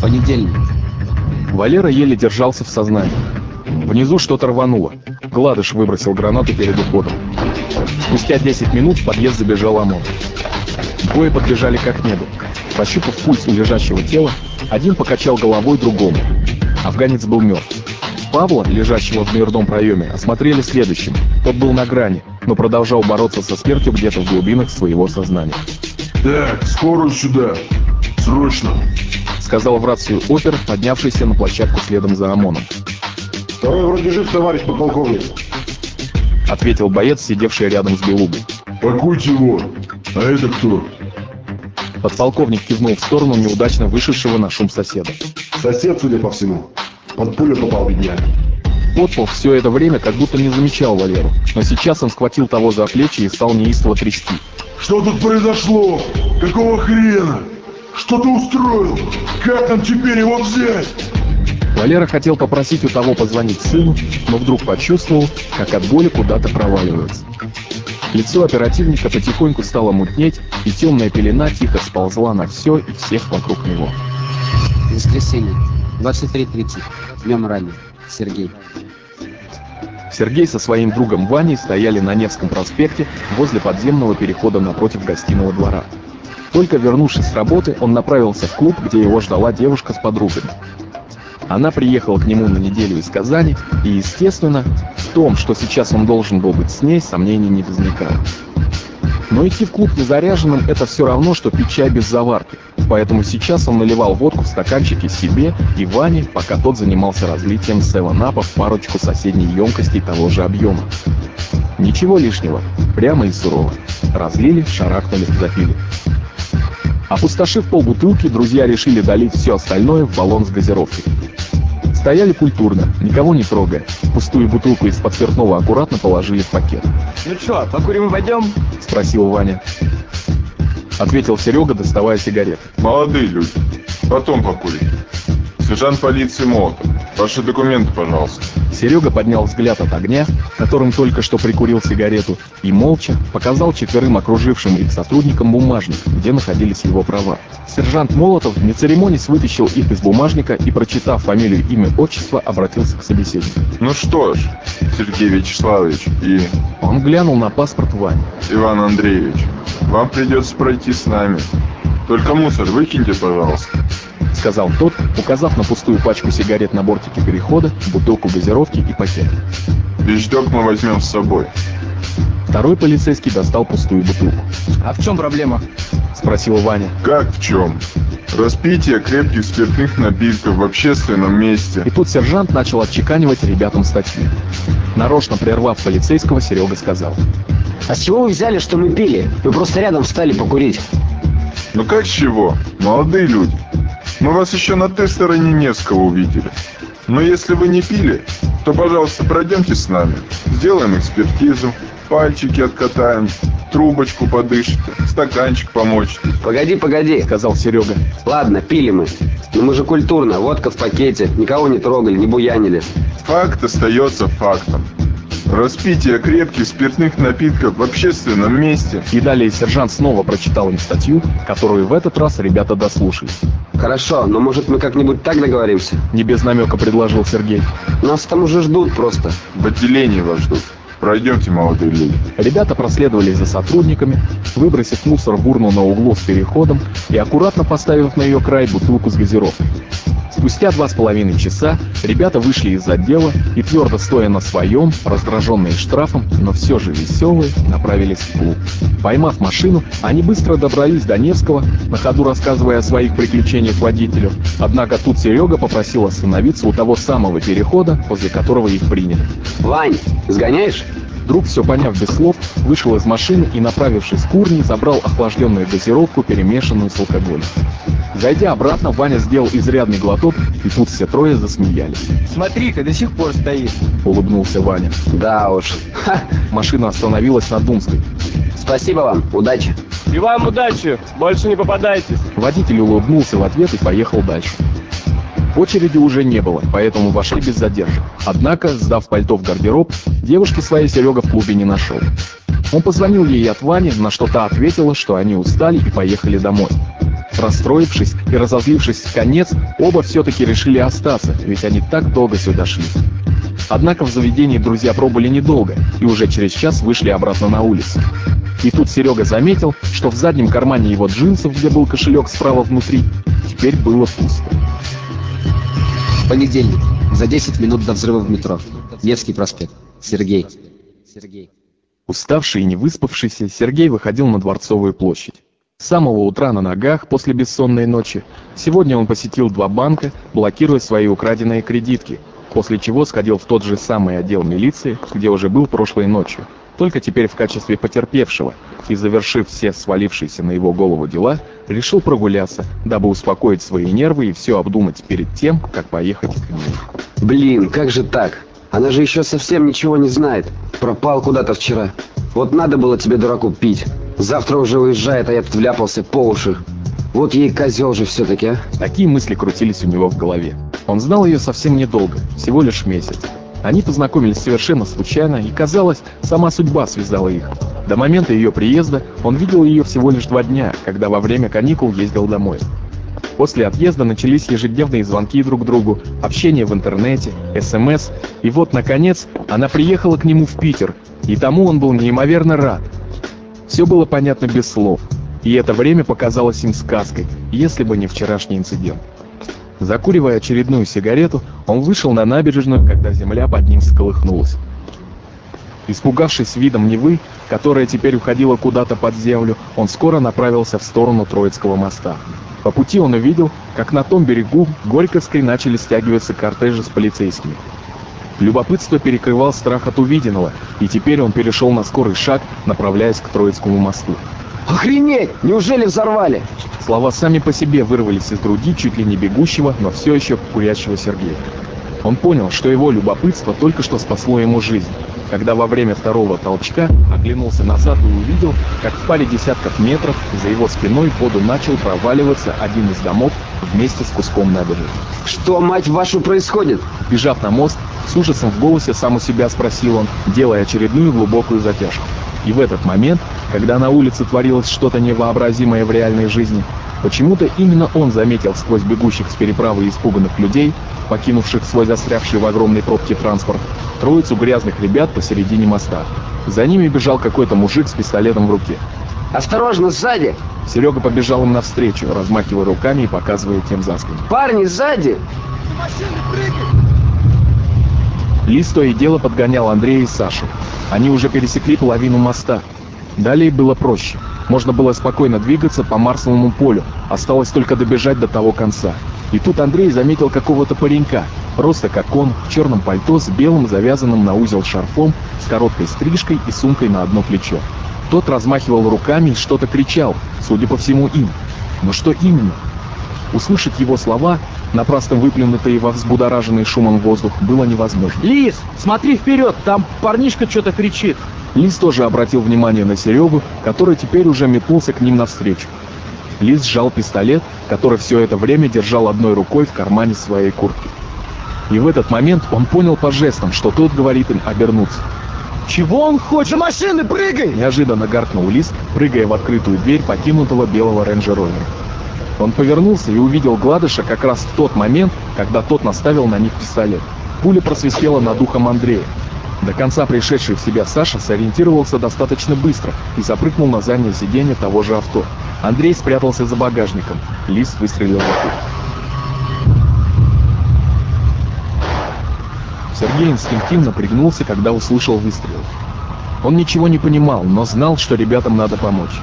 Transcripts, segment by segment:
Понедельник. Валера еле держался в сознании. Внизу что-то рвануло. Гладыш выбросил гранату перед уходом. Спустя 10 минут в подъезд забежал ОМОН. Двое подбежали как небу. Пощупав пульс у лежащего тела, один покачал головой другому. Афганец был мертв. Павла, лежащего в дверном проеме, осмотрели следующим. Тот был на грани, но продолжал бороться со смертью где-то в глубинах своего сознания. Так, скорую сюда. Срочно. Сказал в рацию опер, поднявшийся на площадку следом за ОМОНом. Второй вроде жив, товарищ подполковник. Ответил боец, сидевший рядом с Белугой. Пакуйте его. А это кто? Подполковник кивнул в сторону неудачно вышедшего на шум соседа. Сосед, судя по всему. Под пулю попал, бедняк. Подпол все это время как будто не замечал Валеру, но сейчас он схватил того за плечи и стал неистово трясти. Что тут произошло? Какого хрена? Что ты устроил? Как нам теперь его взять? Валера хотел попросить у того позвонить сыну, но вдруг почувствовал, как от боли куда-то проваливается. Лицо оперативника потихоньку стало мутнеть, и темная пелена тихо сползла на все и всех вокруг него. Воскресенье. 23.30. Днем ранее. Сергей. Сергей со своим другом Ваней стояли на Невском проспекте возле подземного перехода напротив гостиного двора. Только вернувшись с работы, он направился в клуб, где его ждала девушка с подругами. Она приехала к нему на неделю из Казани, и, естественно, в том, что сейчас он должен был быть с ней, сомнений не возникало. Но идти в клуб незаряженным – это все равно, что пить чай без заварки. Поэтому сейчас он наливал водку в стаканчики себе и Ване, пока тот занимался разлитием севен-апа в парочку соседней емкостей того же объема. Ничего лишнего, прямо и сурово. Разлили, шарахнули, запили. Опустошив полбутылки, друзья решили долить все остальное в баллон с газировкой. Стояли культурно, никого не трогая. Пустую бутылку из-под спиртного аккуратно положили в пакет. Ну что, покурим и пойдем? Спросил Ваня. Ответил Серега, доставая сигарет. Молодые люди. Потом покурить. Сержант полиции Молотов. Ваши документы, пожалуйста. Серега поднял взгляд от огня, которым только что прикурил сигарету, и молча показал четверым окружившим их сотрудникам бумажник, где находились его права. Сержант Молотов, не церемонясь, вытащил их из бумажника и, прочитав фамилию, имя, отчество, обратился к собеседнику. Ну что ж, Сергей Вячеславович и Он глянул на паспорт Вани. Иван Андреевич, вам придется пройти с нами. Только мусор выкиньте, пожалуйста. Сказал тот, указав на пустую пачку сигарет на бортике перехода, бутылку газировки и пакет. Вещдок мы возьмем с собой. Второй полицейский достал пустую бутылку. А в чем проблема? Спросил Ваня. Как в чем? Распитие крепких спиртных напитков в общественном месте. И тут сержант начал отчеканивать ребятам статью. Нарочно прервав полицейского, Серега сказал. А с чего вы взяли, что мы пили? Мы просто рядом встали покурить. Ну как с чего? Молодые люди. Мы вас еще на той стороне Невского увидели. Но если вы не пили, то, пожалуйста, пройдемте с нами. Сделаем экспертизу, пальчики откатаем, трубочку подышите, стаканчик помочите. Погоди, погоди. Сказал Серега. Ладно, пили мы. Но мы же культурно, водка в пакете, никого не трогали, не буянили. Факт остается фактом. Распитие крепких спиртных напитков в общественном месте. И далее сержант снова прочитал им статью, которую в этот раз ребята дослушали. Хорошо, но может мы как-нибудь так договоримся? Не без намека предложил Сергей. Нас там уже ждут просто. В отделении вас ждут. Пройдемте, молодые люди. Ребята проследовали за сотрудниками, выбросив мусор в урну на углу с переходом и аккуратно поставив на ее край бутылку с газировкой. Спустя два с половиной часа ребята вышли из отдела и, твердо стоя на своем, раздраженные штрафом, но все же веселые, направились в клуб. Поймав машину, они быстро добрались до Невского, на ходу рассказывая о своих приключениях водителю. Однако тут Серега попросил остановиться у того самого перехода, возле которого их приняли. Вань, сгоняешь? Друг, все поняв без слов, вышел из машины и, направившись к урне, забрал охлажденную газировку, перемешанную с алкоголем. Зайдя обратно, Ваня сделал изрядный глоток, и тут все трое засмеялись. Смотри-ка, до сих пор стоит. Улыбнулся Ваня. Да уж. Ха, Машина остановилась на Думской. спасибо вам, удачи. И вам удачи, больше не попадайтесь. Водитель улыбнулся в ответ и поехал дальше. Очереди уже не было, поэтому вошли без задержек. Однако, сдав пальто в гардероб, девушки своей Серега в клубе не нашел. Он позвонил ей от Вани, на что та ответила, что они устали и поехали домой. Расстроившись и разозлившись в конец, оба все-таки решили остаться, ведь они так долго сюда шли. Однако в заведении друзья пробыли недолго и уже через час вышли обратно на улицу. И тут Серега заметил, что в заднем кармане его джинсов, где был кошелек справа внутри, теперь было пусто. Понедельник. За 10 минут до взрыва в метро. Невский проспект. Сергей. Сергей. Уставший и не выспавшийся, Сергей выходил на Дворцовую площадь. С самого утра на ногах после бессонной ночи. Сегодня он посетил два банка, блокируя свои украденные кредитки, после чего сходил в тот же самый отдел милиции, где уже был прошлой ночью, только теперь в качестве потерпевшего, и завершив все свалившиеся на его голову дела, решил прогуляться, дабы успокоить свои нервы и все обдумать перед тем, как поехать к ней. Блин, как же так? Она же еще совсем ничего не знает. Пропал куда-то вчера. Вот надо было тебе, дураку, пить. Завтра уже уезжает, а я тут вляпался по уши. Вот ей козел же все-таки, а. Такие мысли крутились у него в голове. Он знал ее совсем недолго, всего лишь месяц. Они познакомились совершенно случайно, и казалось, сама судьба связала их. До момента ее приезда он видел ее всего лишь два дня, когда во время каникул ездил домой. После отъезда начались ежедневные звонки друг другу, общение в интернете, СМС, и вот, наконец, она приехала к нему в Питер, и тому он был неимоверно рад. Все было понятно без слов, и это время показалось им сказкой, если бы не вчерашний инцидент. Закуривая очередную сигарету, он вышел на набережную, когда земля под ним всколыхнулась. Испугавшись видом Невы, которая теперь уходила куда-то под землю, он скоро направился в сторону Троицкого моста. По пути он увидел, как на том берегу Горьковской начали стягиваться кортежи с полицейскими. Любопытство перекрывал страх от увиденного, и теперь он перешел на скорый шаг, направляясь к Троицкому мосту. Охренеть! Неужели взорвали? Слова сами по себе вырвались из груди чуть ли не бегущего, но все еще курящего Сергея. Он понял, что его любопытство только что спасло ему жизнь, когда во время второго толчка оглянулся назад и увидел, как в паре десятков метров за его спиной в воду начал проваливаться один из домов вместе с куском набережной. Что, мать вашу, происходит? Бежав на мост, с ужасом в голосе сам у себя спросил он, делая очередную глубокую затяжку. И в этот момент, когда на улице творилось что-то невообразимое в реальной жизни, почему-то именно он заметил сквозь бегущих с переправы испуганных людей, покинувших свой застрявший в огромной пробке транспорт, троицу грязных ребят посередине моста. За ними бежал какой-то мужик с пистолетом в руке. Осторожно, сзади! Серега побежал им навстречу, размахивая руками и показывая тем за спину. Парни, сзади! Лис то и дело подгонял Андрея и Сашу. Они уже пересекли половину моста. Далее было проще. Можно было спокойно двигаться по Марсовому полю, осталось только добежать до того конца. И тут Андрей заметил какого-то паренька, просто как он, в черном пальто с белым завязанным на узел шарфом, с короткой стрижкой и сумкой на одно плечо. Тот размахивал руками и что-то кричал, судя по всему им. Но что именно? Услышать его слова, напрасно выплюнутые во взбудораженный шумом воздух, было невозможно. Лис, смотри вперед, там парнишка что-то кричит. Лис тоже обратил внимание на Серегу, который теперь уже метнулся к ним навстречу. Лис сжал пистолет, который все это время держал одной рукой в кармане своей куртки. И в этот момент он понял по жестам, что тот говорит им обернуться. Чего он хочет? машины прыгай! Неожиданно гаркнул Лис, прыгая в открытую дверь покинутого белого рейнджер-ровера. Он повернулся и увидел Гладыша как раз в тот момент, когда тот наставил на них пистолет. Пуля просвистела над ухом Андрея. До конца пришедший в себя Саша сориентировался достаточно быстро и запрыгнул на заднее сиденье того же авто. Андрей спрятался за багажником. Лис выстрелил в ответ. Сергей инстинктивно пригнулся, когда услышал выстрел. Он ничего не понимал, но знал, что ребятам надо помочь.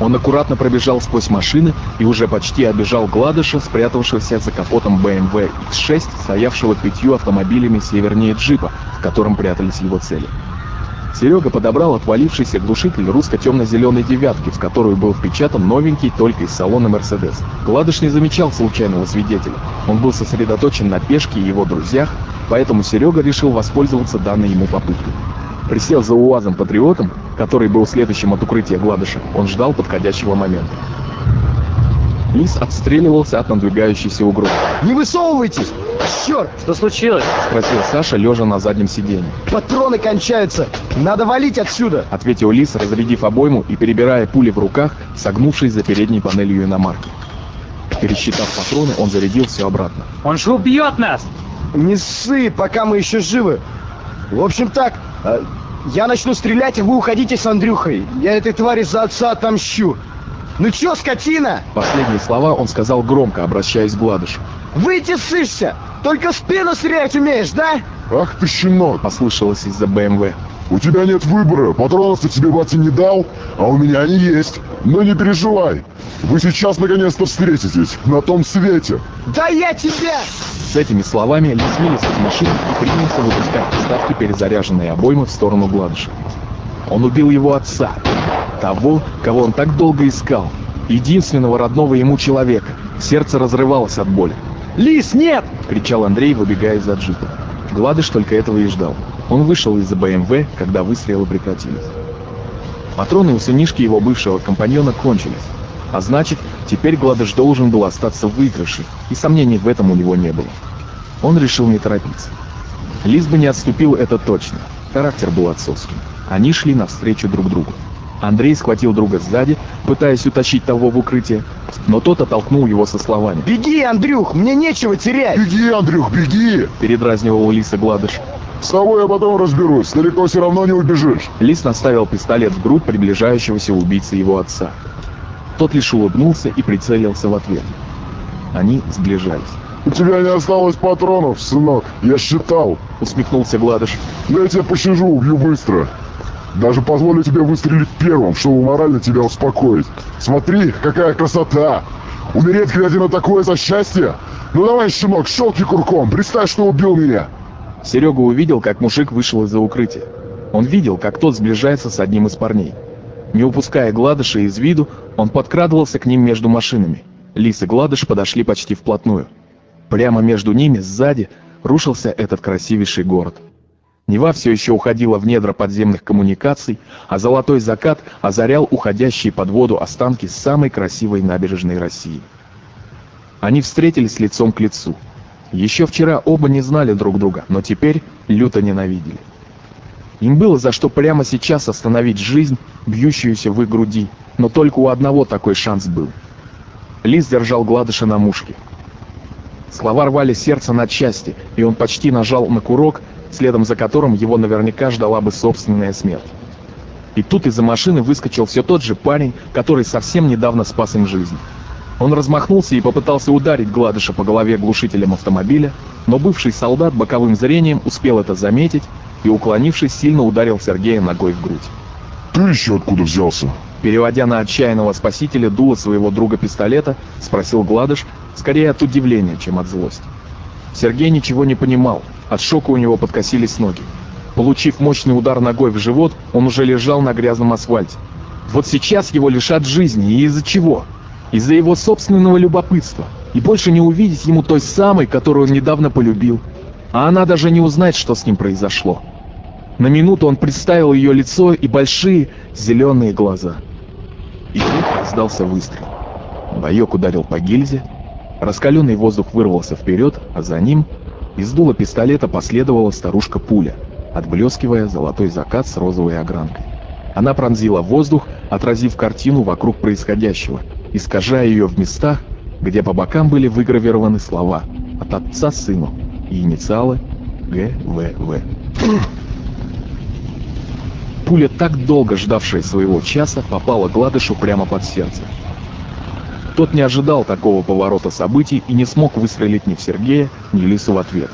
Он аккуратно пробежал сквозь машины и уже почти обежал Гладыша, спрятавшегося за капотом BMW X6, стоявшего пятью автомобилями севернее джипа, в котором прятались его цели. Серега подобрал отвалившийся глушитель русско-темно-зеленой девятки, в которую был впечатан новенький только из салона Мерседес. Гладыш не замечал случайного свидетеля. Он был сосредоточен на пешке и его друзьях, поэтому Серега решил воспользоваться данной ему попыткой. Присев за УАЗом Патриотом, который был следующим от укрытия Гладыша, он ждал подходящего момента. Лис отстреливался от надвигающейся угрозы. Не высовывайтесь! Черт! Что случилось? Спросил Саша, лежа на заднем сиденье. Патроны кончаются! Надо валить отсюда! Ответил Лис, разрядив обойму и перебирая пули в руках, согнувшись за передней панелью иномарки. Пересчитав патроны, он зарядил все обратно. Он же убьет нас! Не ссы, пока мы еще живы. В общем так, э, я начну стрелять, а вы уходите с Андрюхой. Я этой твари за отца отомщу. Ну чё, скотина? Последние слова он сказал громко, обращаясь к Гладышу. Выйти сышься! Только спину стрелять умеешь, да? Ах ты щенок, Послышалось из-за БМВ. у тебя нет выбора. Патронов-то тебе батя не дал, а у меня они есть. Но не переживай. Вы сейчас наконец-то встретитесь на том свете. Да я тебя! С этими словами Ли вылез из машины и принялся выпускать приставки перезаряженные обоймы в сторону Гладыша. Он убил его отца, того, кого он так долго искал, единственного родного ему человека. Сердце разрывалось от боли. Лис, нет! — кричал Андрей, выбегая из-за джипа. Гладыш только этого и ждал. Он вышел из-за БМВ, когда выстрелы прекратились. Патроны у сынишки его бывшего компаньона кончились. А значит, теперь Гладыш должен был остаться в выигрыше, и сомнений в этом у него не было. Он решил не торопиться. Лис бы не отступил, это точно. Характер был отцовским. Они шли навстречу друг другу. Андрей схватил друга сзади, пытаясь утащить того в укрытие, но тот оттолкнул его со словами. Беги, Андрюх, мне нечего терять! Беги, Андрюх, беги! Передразнивал Лиса Гладыш. С тобой я потом разберусь, далеко все равно не убежишь. Лис наставил пистолет в грудь приближающегося убийцы его отца. Тот лишь улыбнулся и прицелился в ответ. Они сближались. У тебя не осталось патронов, сынок, я считал. Усмехнулся Гладыш. Но я тебя пощажу, убью быстро. Даже позволю тебе выстрелить первым, чтобы морально тебя успокоить. Смотри, какая красота! Умереть, глядя на такое за счастье? Ну давай, щенок, щелки курком, представь, что убил меня. Серега увидел, как мужик вышел из-за укрытия. Он видел, как тот сближается с одним из парней. Не упуская Гладыша из виду, он подкрадывался к ним между машинами. Лис и Гладыш подошли почти вплотную. Прямо между ними, сзади, рушился этот красивейший город. Нева все еще уходила в недра подземных коммуникаций, а золотой закат озарял уходящие под воду останки самой красивой набережной России. Они встретились лицом к лицу. Еще вчера оба не знали друг друга, но теперь люто ненавидели. Им было за что прямо сейчас остановить жизнь, бьющуюся в их груди, но только у одного такой шанс был. Лис держал Гладыша на мушке. Слова рвали сердце на части, и он почти нажал на курок, следом за которым его наверняка ждала бы собственная смерть. И тут из-за машины выскочил все тот же парень, который совсем недавно спас им жизнь. Он размахнулся и попытался ударить Гладыша по голове глушителем автомобиля, но бывший солдат боковым зрением успел это заметить и, уклонившись, сильно ударил Сергея ногой в грудь. Ты еще откуда взялся? Переводя на отчаянного спасителя дуло своего друга пистолета, спросил Гладыш, скорее от удивления, чем от злости. Сергей ничего не понимал, от шока у него подкосились ноги. Получив мощный удар ногой в живот, он уже лежал на грязном асфальте. Вот сейчас его лишат жизни, и из-за чего? Из-за его собственного любопытства. И больше не увидеть ему той самой, которую он недавно полюбил. А она даже не узнает, что с ним произошло. На минуту он представил ее лицо и большие зеленые глаза. И тут раздался выстрел. Боек ударил по гильзе, раскаленный воздух вырвался вперед, а за ним из дула пистолета последовала старушка-пуля, отблескивая золотой закат с розовой огранкой. Она пронзила воздух, отразив картину вокруг происходящего, искажая ее в местах, где по бокам были выгравированы слова «От отца сыну» и инициалы ГВВ. Пуля, так долго ждавшая своего часа, попала Гладышу прямо под сердце. Тот не ожидал такого поворота событий и не смог выстрелить ни в Сергея, ни Лису в ответ.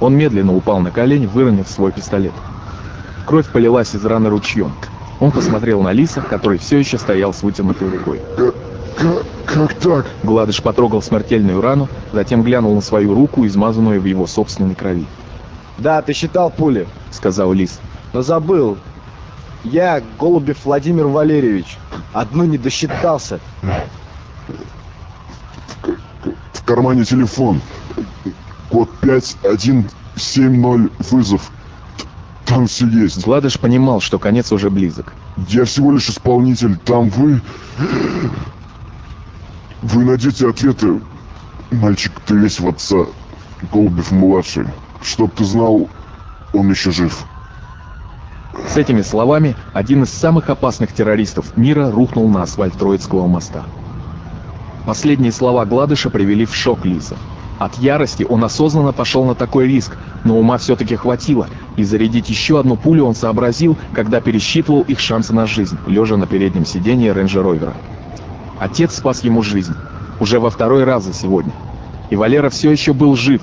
Он медленно упал на колени, выронив свой пистолет. Кровь полилась из раны ручьем. Он посмотрел на Лиса, который все еще стоял с вытянутой рукой. Как, как так? Гладыш потрогал смертельную рану, затем глянул на свою руку, измазанную в его собственной крови. Да, ты считал пули, Сказал Лис. Но забыл. Я Голубев Владимир Валерьевич. Одну не досчитался. В кармане телефон. Код 5170 вызов. Там все есть. Гладыш понимал, что конец уже близок. Я всего лишь исполнитель. Там вы... Вы найдете ответы. Мальчик, ты весь в отца. Голубев-младший. Чтоб ты знал, он еще жив. С этими словами один из самых опасных террористов мира рухнул на асфальт Троицкого моста. Последние слова Гладыша привели в шок Лиса. От ярости он осознанно пошел на такой риск, но ума все-таки хватило, и зарядить еще одну пулю он сообразил, когда пересчитывал их шансы на жизнь, лежа на переднем сиденье рейнджер-ровера. Отец спас ему жизнь. Уже во второй раз за сегодня. И Валера все еще был жив.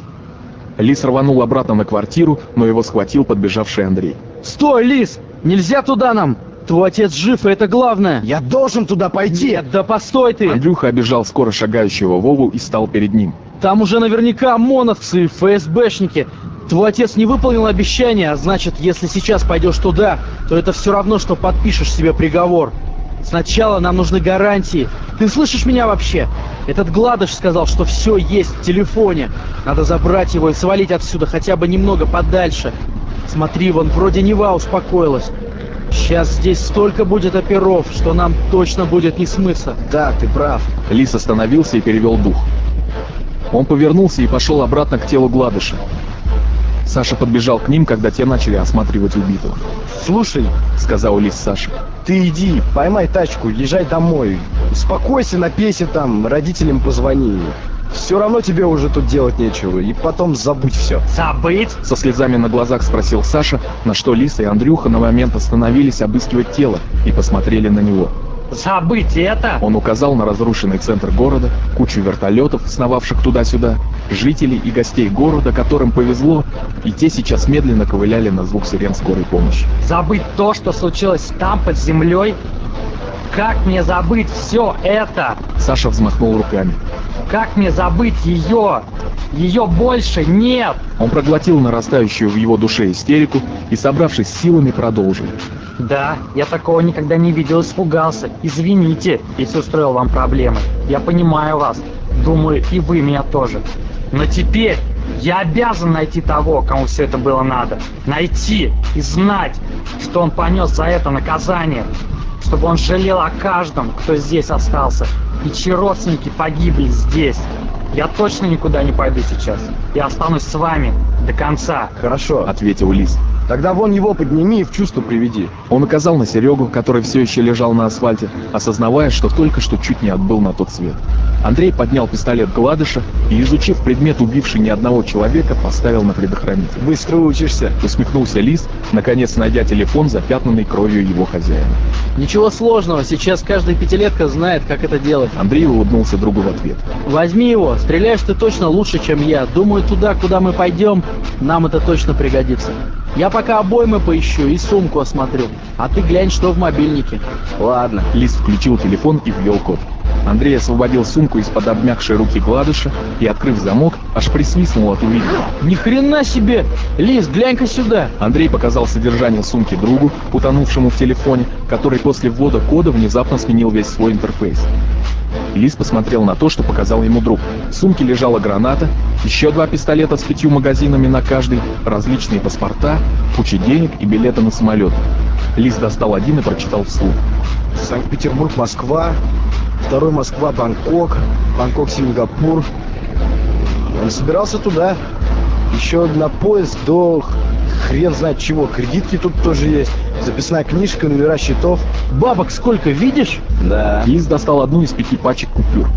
Лис рванул обратно на квартиру, но его схватил подбежавший Андрей. Стой, Лис! Нельзя туда нам! Твой отец жив, и это главное! Я должен туда пойти! Нет, да постой ты! Андрюха обежал скоро шагающего Вову и стал перед ним. Там уже наверняка ОМОНовцы и ФСБшники. Твой отец не выполнил обещание, а значит, если сейчас пойдешь туда, то это все равно, что подпишешь себе приговор. Сначала нам нужны гарантии. Ты слышишь меня вообще? Этот Гладыш сказал, что все есть в телефоне. Надо забрать его и свалить отсюда хотя бы немного подальше. Смотри, вон вроде Нева успокоилась. Сейчас здесь столько будет оперов, что нам точно будет не смыться. Да, ты прав. Лис остановился и перевел дух. Он повернулся и пошел обратно к телу Гладыша. Саша подбежал к ним, когда те начали осматривать убитого. Слушай, Сказал Лис Саше. ты иди, поймай тачку, езжай домой. Успокойся, напейся там, родителям позвони. Все равно тебе уже тут делать нечего, и потом забудь все. Забыть? Со слезами на глазах спросил Саша, на что Лиса и Андрюха на момент остановились обыскивать тело и посмотрели на него. Забыть это? Он указал на разрушенный центр города, кучу вертолетов, сновавших туда-сюда, жителей и гостей города, которым повезло, и те сейчас медленно ковыляли на звук сирен скорой помощи. Забыть то, что случилось там, под землей? Как мне забыть все это? Саша взмахнул руками. Как мне забыть ее? Ее больше нет! Он проглотил нарастающую в его душе истерику и, собравшись силами, продолжил. Да, я такого никогда не видел, испугался. Извините, если устроил вам проблемы. Я понимаю вас. Думаю, и вы меня тоже. Но теперь я обязан найти того, кому все это было надо. Найти и знать, что он понес за это наказание. Чтобы он жалел о каждом, кто здесь остался. И чьи родственники погибли здесь. Я точно никуда не пойду сейчас. Я останусь с вами до конца. Хорошо. Ответил Лис. Тогда вон его подними и в чувство приведи. Он указал на Серегу, который все еще лежал на асфальте, осознавая, что только что чуть не отбыл на тот свет. Андрей поднял пистолет Гладыша и, изучив предмет, убивший ни одного человека, поставил на предохранитель. Быстро учишься. Усмехнулся Лис, наконец найдя телефон, запятнанный кровью его хозяина. Ничего сложного, сейчас каждая пятилетка знает, как это делать. Андрей улыбнулся другу в ответ. Возьми его, стреляешь ты точно лучше, чем я. Думаю, туда, куда мы пойдем, нам это точно пригодится. Я пока обоймы поищу и сумку осмотрю. А ты глянь, что в мобильнике. Ладно. Лис включил телефон и ввел код. Андрей освободил сумку из-под обмякшей руки Гладыша и, открыв замок, аж присвистнул от увиденного. Ни хрена себе! Лис, глянь-ка сюда! Андрей показал содержание сумки другу, утонувшему в телефоне, который после ввода кода внезапно сменил весь свой интерфейс. Лис посмотрел на то, что показал ему друг. В сумке лежала граната, еще два пистолета с пятью магазинами на каждый, различные паспорта, куча денег и билеты на самолет. Лис достал один и прочитал вслух. Санкт-Петербург, Москва. Второй Москва, Бангкок. Бангкок, Сингапур. Он собирался туда. Еще на поезд до хрен знает чего. Кредитки тут тоже есть. Записная книжка, номера счетов. Бабок сколько, видишь? Да. Лис достал одну из пяти пачек купюр.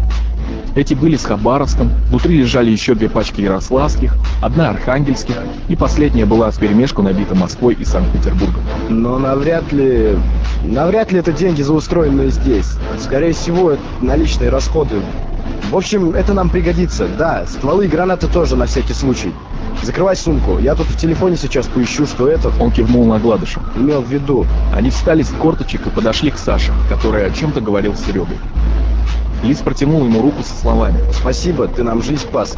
Эти были с Хабаровском, внутри лежали еще две пачки ярославских, одна архангельских, и последняя была с перемешку набита Москвой и Санкт-Петербургом. Но навряд ли... Навряд ли это деньги за устроенные здесь. Скорее всего, это наличные расходы. В общем, это нам пригодится. Да, стволы и гранаты тоже на всякий случай. Закрывай сумку. Я тут в телефоне сейчас поищу, что это Он кивнул на Гладыша. имел в виду. Они встали с корточек и подошли к Саше, который о чем-то говорил с Серегой. Лис протянул ему руку со словами. Спасибо, ты нам жизнь спас.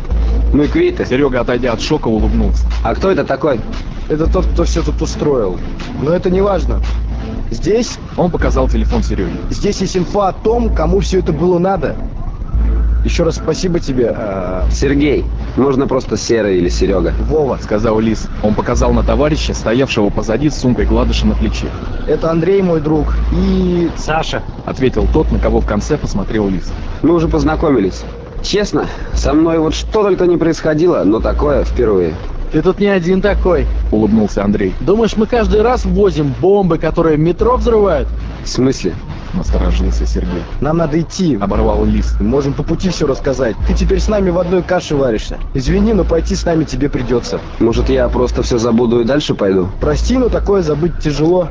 Мы квиты. Серега, отойдя от шока, улыбнулся. А кто это такой? Это тот, кто все тут устроил. Но это не важно. Здесь, Он показал телефон Сереге. здесь есть инфа о том, кому все это было надо. Еще раз спасибо тебе, а, Сергей. Можно просто Серый или Серега. Вова. Сказал Лис. Он показал на товарища, стоявшего позади с сумкой Гладыша на плече. Это Андрей, мой друг. И Саша, Ответил тот, на кого в конце посмотрел Лис. Мы уже познакомились. Честно, со мной вот что только не происходило, но такое впервые. Ты тут не один такой. Улыбнулся Андрей. Думаешь, мы каждый раз ввозим бомбы, которые метро взрывают? В смысле? Насторожился Сергей. Нам надо идти. Оборвал Лис. Можем по пути все рассказать. Ты теперь с нами в одной каше варишься. Извини, но пойти с нами тебе придется. Может, я просто все забуду и дальше пойду? Прости, но такое забыть тяжело.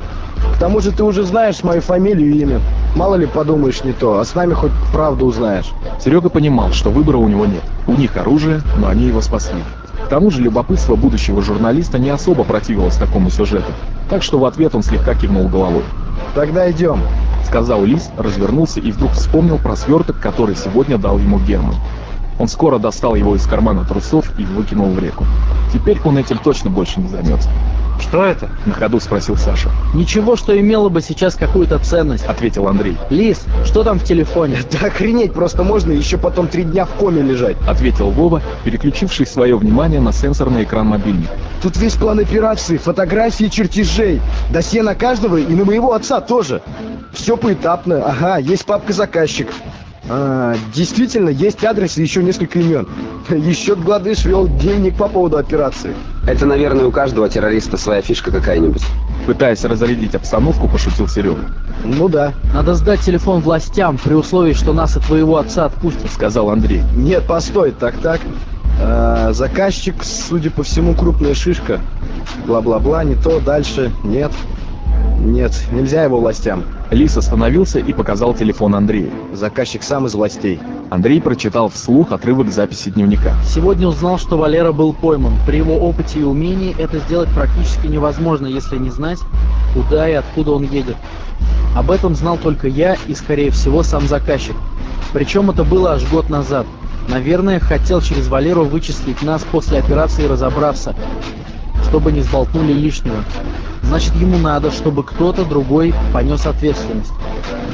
К тому же ты уже знаешь мою фамилию и имя. Мало ли подумаешь не то, а с нами хоть правду узнаешь. Серега понимал, что выбора у него нет. У них оружие, но они его спасли. К тому же любопытство будущего журналиста не особо противилось такому сюжету, так что в ответ он слегка кивнул головой. Тогда идем. Сказал Лис, развернулся и вдруг вспомнил про сверток, который сегодня дал ему Герман. Он скоро достал его из кармана трусов и выкинул в реку. Теперь он этим точно больше не займется. Что это? На ходу спросил Саша. Ничего, что имело бы сейчас какую-то ценность. Ответил Андрей. Лис, что там в телефоне? Да охренеть просто можно еще потом три дня в коме лежать. Ответил Вова, переключивший свое внимание на сенсорный экран мобильника. Тут весь план операции, фотографии чертежей, досье на каждого и на моего отца тоже. Все поэтапно. Ага, есть папка заказчик. А, действительно, есть адрес и еще несколько имен. Еще Гладыш вел дневник по поводу операции. Это, наверное, у каждого террориста своя фишка какая-нибудь. Пытаясь разрядить обстановку, пошутил Серега. Ну да. Надо сдать телефон властям при условии, что нас и твоего отца отпустят. Сказал Андрей. Нет, постой, так-так. А, заказчик, судя по всему, крупная шишка. Бла-бла-бла, не то, дальше, нет. Нет, нельзя его властям. Лис остановился и показал телефон Андрею. Заказчик сам из властей. Андрей прочитал вслух отрывок записи дневника. Сегодня узнал, что Валера был пойман. При его опыте и умении это сделать практически невозможно, если не знать, куда и откуда он едет. Об этом знал только я и, скорее всего, сам заказчик. Причем это было аж год назад. Наверное, хотел через Валеру вычислить нас после операции и разобраться, чтобы не сболтнули лишнего. Значит, ему надо, чтобы кто-то другой понес ответственность.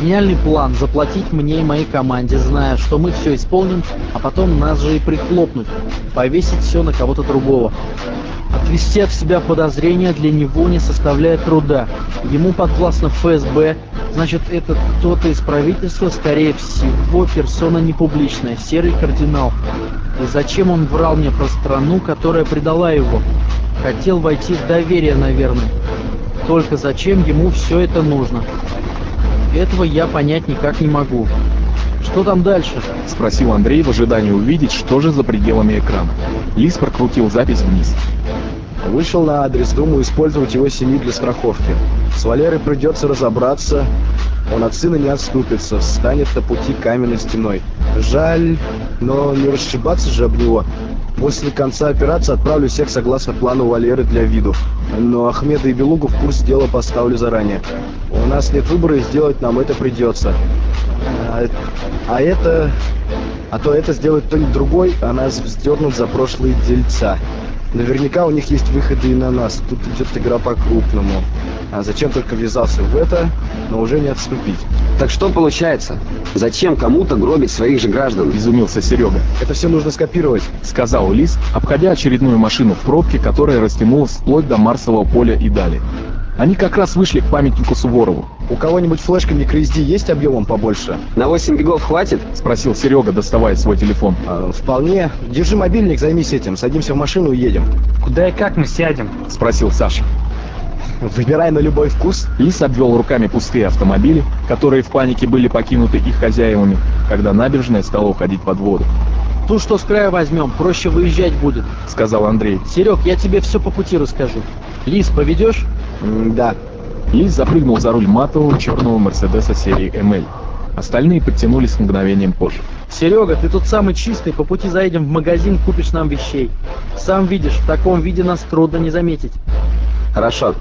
Гениальный план – заплатить мне и моей команде, зная, что мы все исполним, а потом нас же и прихлопнуть, повесить все на кого-то другого. Отвести от себя подозрения для него не составляет труда. Ему подвластно ФСБ, значит, это кто-то из правительства, скорее всего, персона не публичная, серый кардинал. И зачем он врал мне про страну, которая предала его? Хотел войти в доверие, наверное. Только зачем ему все это нужно? Этого я понять никак не могу. Что там дальше? Спросил Андрей в ожидании увидеть, что же за пределами экрана. Лис прокрутил запись вниз. Вышел на адрес, думаю использовать его семьи для страховки. С Валерой придется разобраться. Он от сына не отступится, встанет на пути каменной стеной. Жаль, но не расшибаться же об него. После конца операции отправлю всех согласно плану Валеры для виду. Но Ахмеда и Белугу в курс дела поставлю заранее. У нас нет выбора и сделать нам это придется. А, а это... А то это сделает кто-нибудь другой, а нас вздернут за прошлые дельца. Наверняка у них есть выходы и на нас. Тут идет игра по-крупному. А зачем только ввязался в это, но уже не отступить. Так что получается? Зачем кому-то гробить своих же граждан? Изумился Серега. Это все нужно скопировать. Сказал Лис, обходя очередную машину в пробке, которая растянулась вплоть до Марсового поля и далее. Они как раз вышли к памятнику Суворову. У кого-нибудь флешка microSD есть объемом побольше? На 8 гигов хватит? Спросил Серега, доставая свой телефон. А, вполне. Держи мобильник, займись этим. Садимся в машину и едем. Куда и как мы сядем? Спросил Саша. Выбирай на любой вкус. Лис обвел руками пустые автомобили, которые в панике были покинуты их хозяевами, когда набережная стала уходить под воду. Ту, что с края возьмем, проще выезжать будет. Сказал Андрей. Серег, я тебе все по пути расскажу. Лис, поведешь? М да. Лис запрыгнул за руль матового черного Мерседеса серии ML. Остальные подтянулись мгновением позже. Серега, ты тут самый чистый, по пути заедем в магазин, купишь нам вещей. Сам видишь, в таком виде нас трудно не заметить. Хорошо.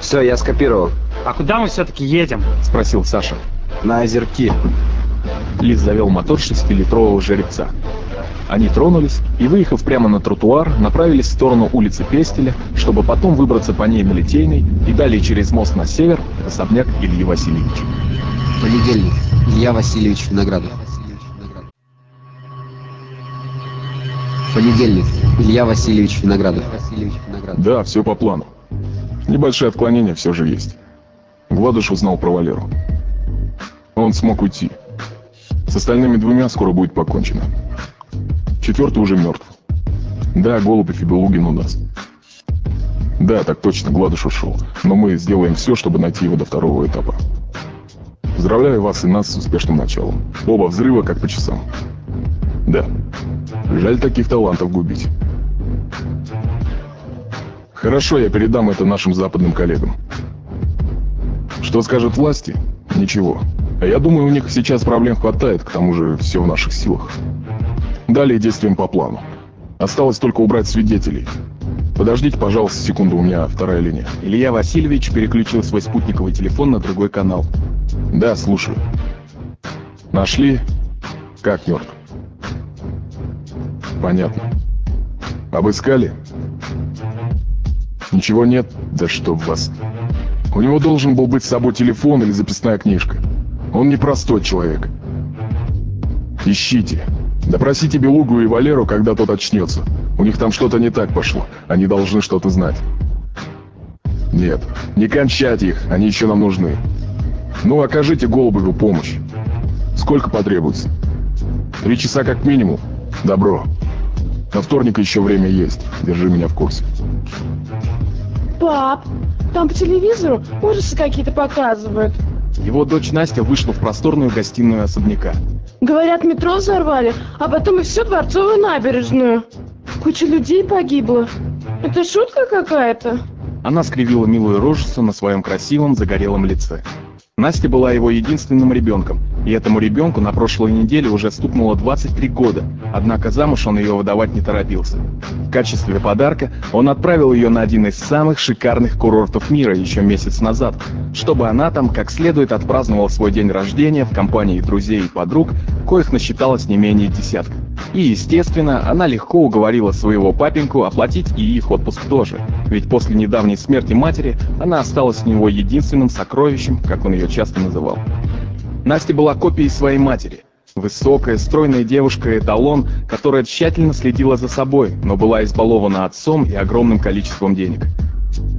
Все, я скопировал. А куда мы все-таки едем? Спросил Саша. На озерки. Лис завел мотор шестилитрового жеребца. Они тронулись и, выехав прямо на тротуар, направились в сторону улицы Пестеля, чтобы потом выбраться по ней на Литейный и далее через мост на север в особняк Ильи Васильевича. Понедельник. Илья Васильевич Виноградов. Понедельник. Илья Васильевич Виноградов. Да, все по плану. Небольшие отклонения все же есть. Гладыш узнал про Валеру. Он смог уйти. С остальными двумя скоро будет покончено. Четвертый уже мертв. Да, Голубев и Белугин у нас. Да, так точно, Гладыш ушел. Но мы сделаем все, чтобы найти его до второго этапа. Поздравляю вас и нас с успешным началом. Оба взрыва как по часам. Да. Жаль таких талантов губить. Хорошо, я передам это нашим западным коллегам. Что скажут власти? Ничего. А я думаю, у них сейчас проблем хватает, к тому же все в наших силах. Далее действуем по плану. Осталось только убрать свидетелей. Подождите, пожалуйста, секунду, у меня вторая линия. Илья Васильевич переключил свой спутниковый телефон на другой канал. Да, слушаю. Нашли? Как мертв? Понятно. Обыскали? Ничего нет? Да чтоб вас. У него должен был быть с собой телефон или записная книжка. Он непростой человек. Ищите. Допросите Белугу и Валеру, когда тот очнется. У них там что-то не так пошло. Они должны что-то знать. Нет, не кончать их, они еще нам нужны. Ну, окажите Голубову помощь. Сколько потребуется? Три часа как минимум. Добро. До вторника еще время есть. Держи меня в курсе. Пап, там по телевизору ужасы какие-то показывают. Его дочь Настя вышла в просторную гостиную особняка. Говорят, метро взорвали, а потом и всю Дворцовую набережную. Куча людей погибла. Это шутка какая-то? Она скривила милую рожицу на своем красивом загорелом лице. Настя была его единственным ребенком, и этому ребенку на прошлой неделе уже стукнуло 23 года, однако замуж он ее выдавать не торопился. В качестве подарка он отправил ее на один из самых шикарных курортов мира еще месяц назад, чтобы она там как следует отпраздновала свой день рождения в компании друзей и подруг, коих насчиталось не менее десятка. И, естественно, она легко уговорила своего папеньку оплатить и их отпуск тоже, ведь после недавней смерти матери она осталась у него единственным сокровищем, как он ее часто называл. Настя была копией своей матери. Высокая, стройная девушка-эталон, которая тщательно следила за собой, но была избалована отцом и огромным количеством денег.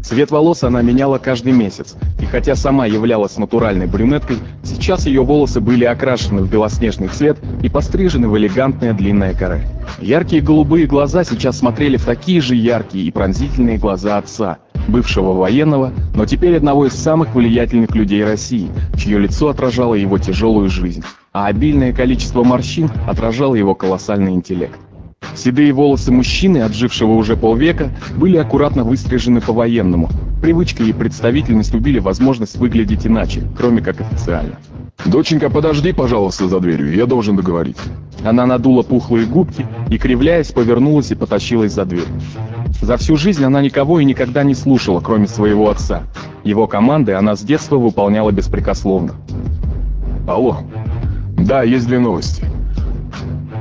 Цвет волос она меняла каждый месяц, и хотя сама являлась натуральной брюнеткой, сейчас ее волосы были окрашены в белоснежный цвет и пострижены в элегантное длинное каре. Яркие голубые глаза сейчас смотрели в такие же яркие и пронзительные глаза отца, бывшего военного, но теперь одного из самых влиятельных людей России, чье лицо отражало его тяжелую жизнь, а обильное количество морщин отражало его колоссальный интеллект. Седые волосы мужчины, отжившего уже полвека, были аккуратно выстрижены по-военному. Привычка и представительность убили возможность выглядеть иначе, кроме как официально. Доченька, подожди, пожалуйста, за дверью, я должен договорить. Она надула пухлые губки и, кривляясь, повернулась и потащилась за дверь. За всю жизнь она никого и никогда не слушала, кроме своего отца. Его команды она с детства выполняла беспрекословно. Алло. Да, есть две новости.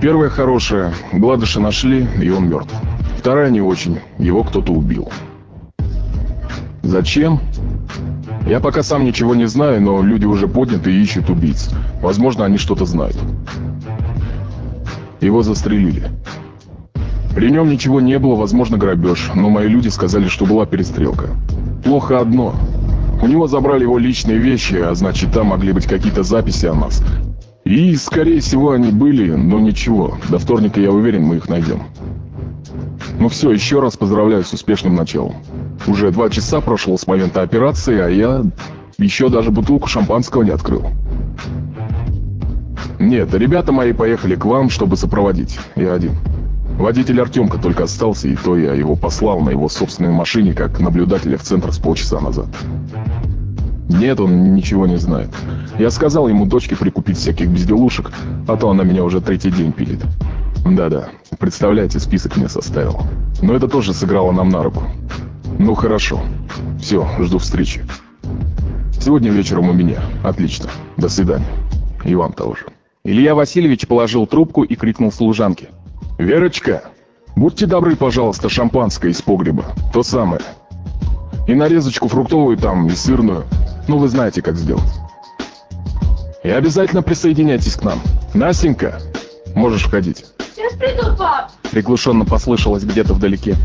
Первая хорошая. Гладыша нашли, и он мертв. Вторая не очень. Его кто-то убил. Зачем? Я пока сам ничего не знаю, но люди уже подняты и ищут убийц. Возможно, они что-то знают. Его застрелили. При нем ничего не было, возможно, грабеж, но мои люди сказали, что была перестрелка. Плохо одно. У него забрали его личные вещи, а значит, там могли быть какие-то записи о нас. И, скорее всего, они были, но ничего. До вторника, я уверен, мы их найдем. Ну все, еще раз поздравляю с успешным началом. Уже два часа прошло с момента операции, а я еще даже бутылку шампанского не открыл. Нет, ребята мои поехали к вам, чтобы сопроводить. Я один. Водитель Артемка только остался, и то я его послал на его собственной машине, как наблюдателя в центр с полчаса назад. Нет, он ничего не знает. Я сказал ему дочке прикупить всяких безделушек, а то она меня уже третий день пилит. Да-да, представляете, список мне составил. Но это тоже сыграло нам на руку. Ну хорошо. Все, жду встречи. Сегодня вечером у меня. Отлично. До свидания. И вам того же. Илья Васильевич положил трубку и крикнул служанке. «Верочка, будьте добры, пожалуйста, шампанское из погреба. То самое. И нарезочку фруктовую там, и сырную. Ну, вы знаете, как сделать. И обязательно присоединяйтесь к нам. Настенька, можешь входить. Сейчас приду, пап. Приглушенно послышалось где-то вдалеке.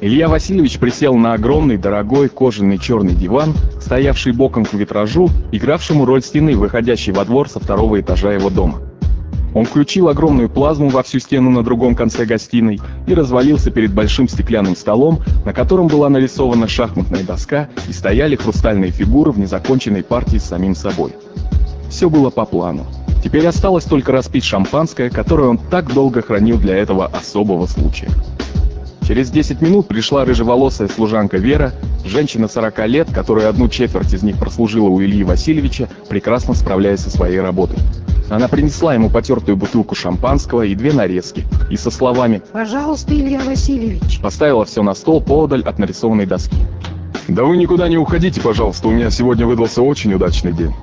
Илья Васильевич присел на огромный, дорогой, кожаный черный диван, стоявший боком к витражу, игравшему роль стены, выходящей во двор со второго этажа его дома. Он включил огромную плазму во всю стену на другом конце гостиной и развалился перед большим стеклянным столом, на котором была нарисована шахматная доска и стояли хрустальные фигуры в незаконченной партии с самим собой. Все было по плану. Теперь осталось только распить шампанское, которое он так долго хранил для этого особого случая. Через 10 минут пришла рыжеволосая служанка Вера, женщина 40 лет, которая одну четверть из них прослужила у Ильи Васильевича, прекрасно справляясь со своей работой. Она принесла ему потертую бутылку шампанского и две нарезки, и со словами Пожалуйста, Илья Васильевич. поставила все на стол поодаль от нарисованной доски. Да вы никуда не уходите, пожалуйста, у меня сегодня выдался очень удачный день.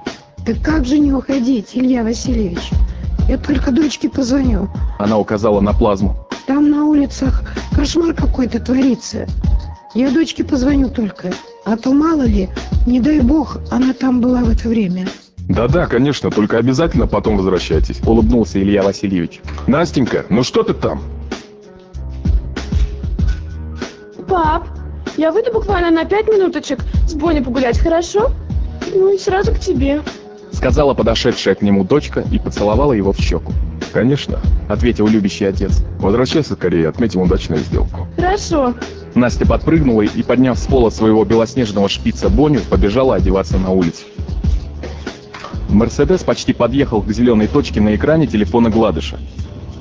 Так как же не уходить, Илья Васильевич? Я только дочке позвоню. Она указала на плазму. Там на улицах кошмар какой-то творится. Я дочке позвоню только. А то мало ли, не дай бог, она там была в это время. Да-да, конечно, только обязательно потом возвращайтесь. Улыбнулся Илья Васильевич. Настенька, ну что ты там? Пап, я выйду буквально на пять минуточек с Бонни погулять, хорошо? Ну и сразу к тебе. Сказала подошедшая к нему дочка и поцеловала его в щеку. Конечно. Ответил любящий отец. Возвращайся скорее, отметим удачную сделку. Хорошо. Настя подпрыгнула и, подняв с пола своего белоснежного шпица Боню, побежала одеваться на улицу. Мерседес почти подъехал к зеленой точке на экране телефона Гладыша.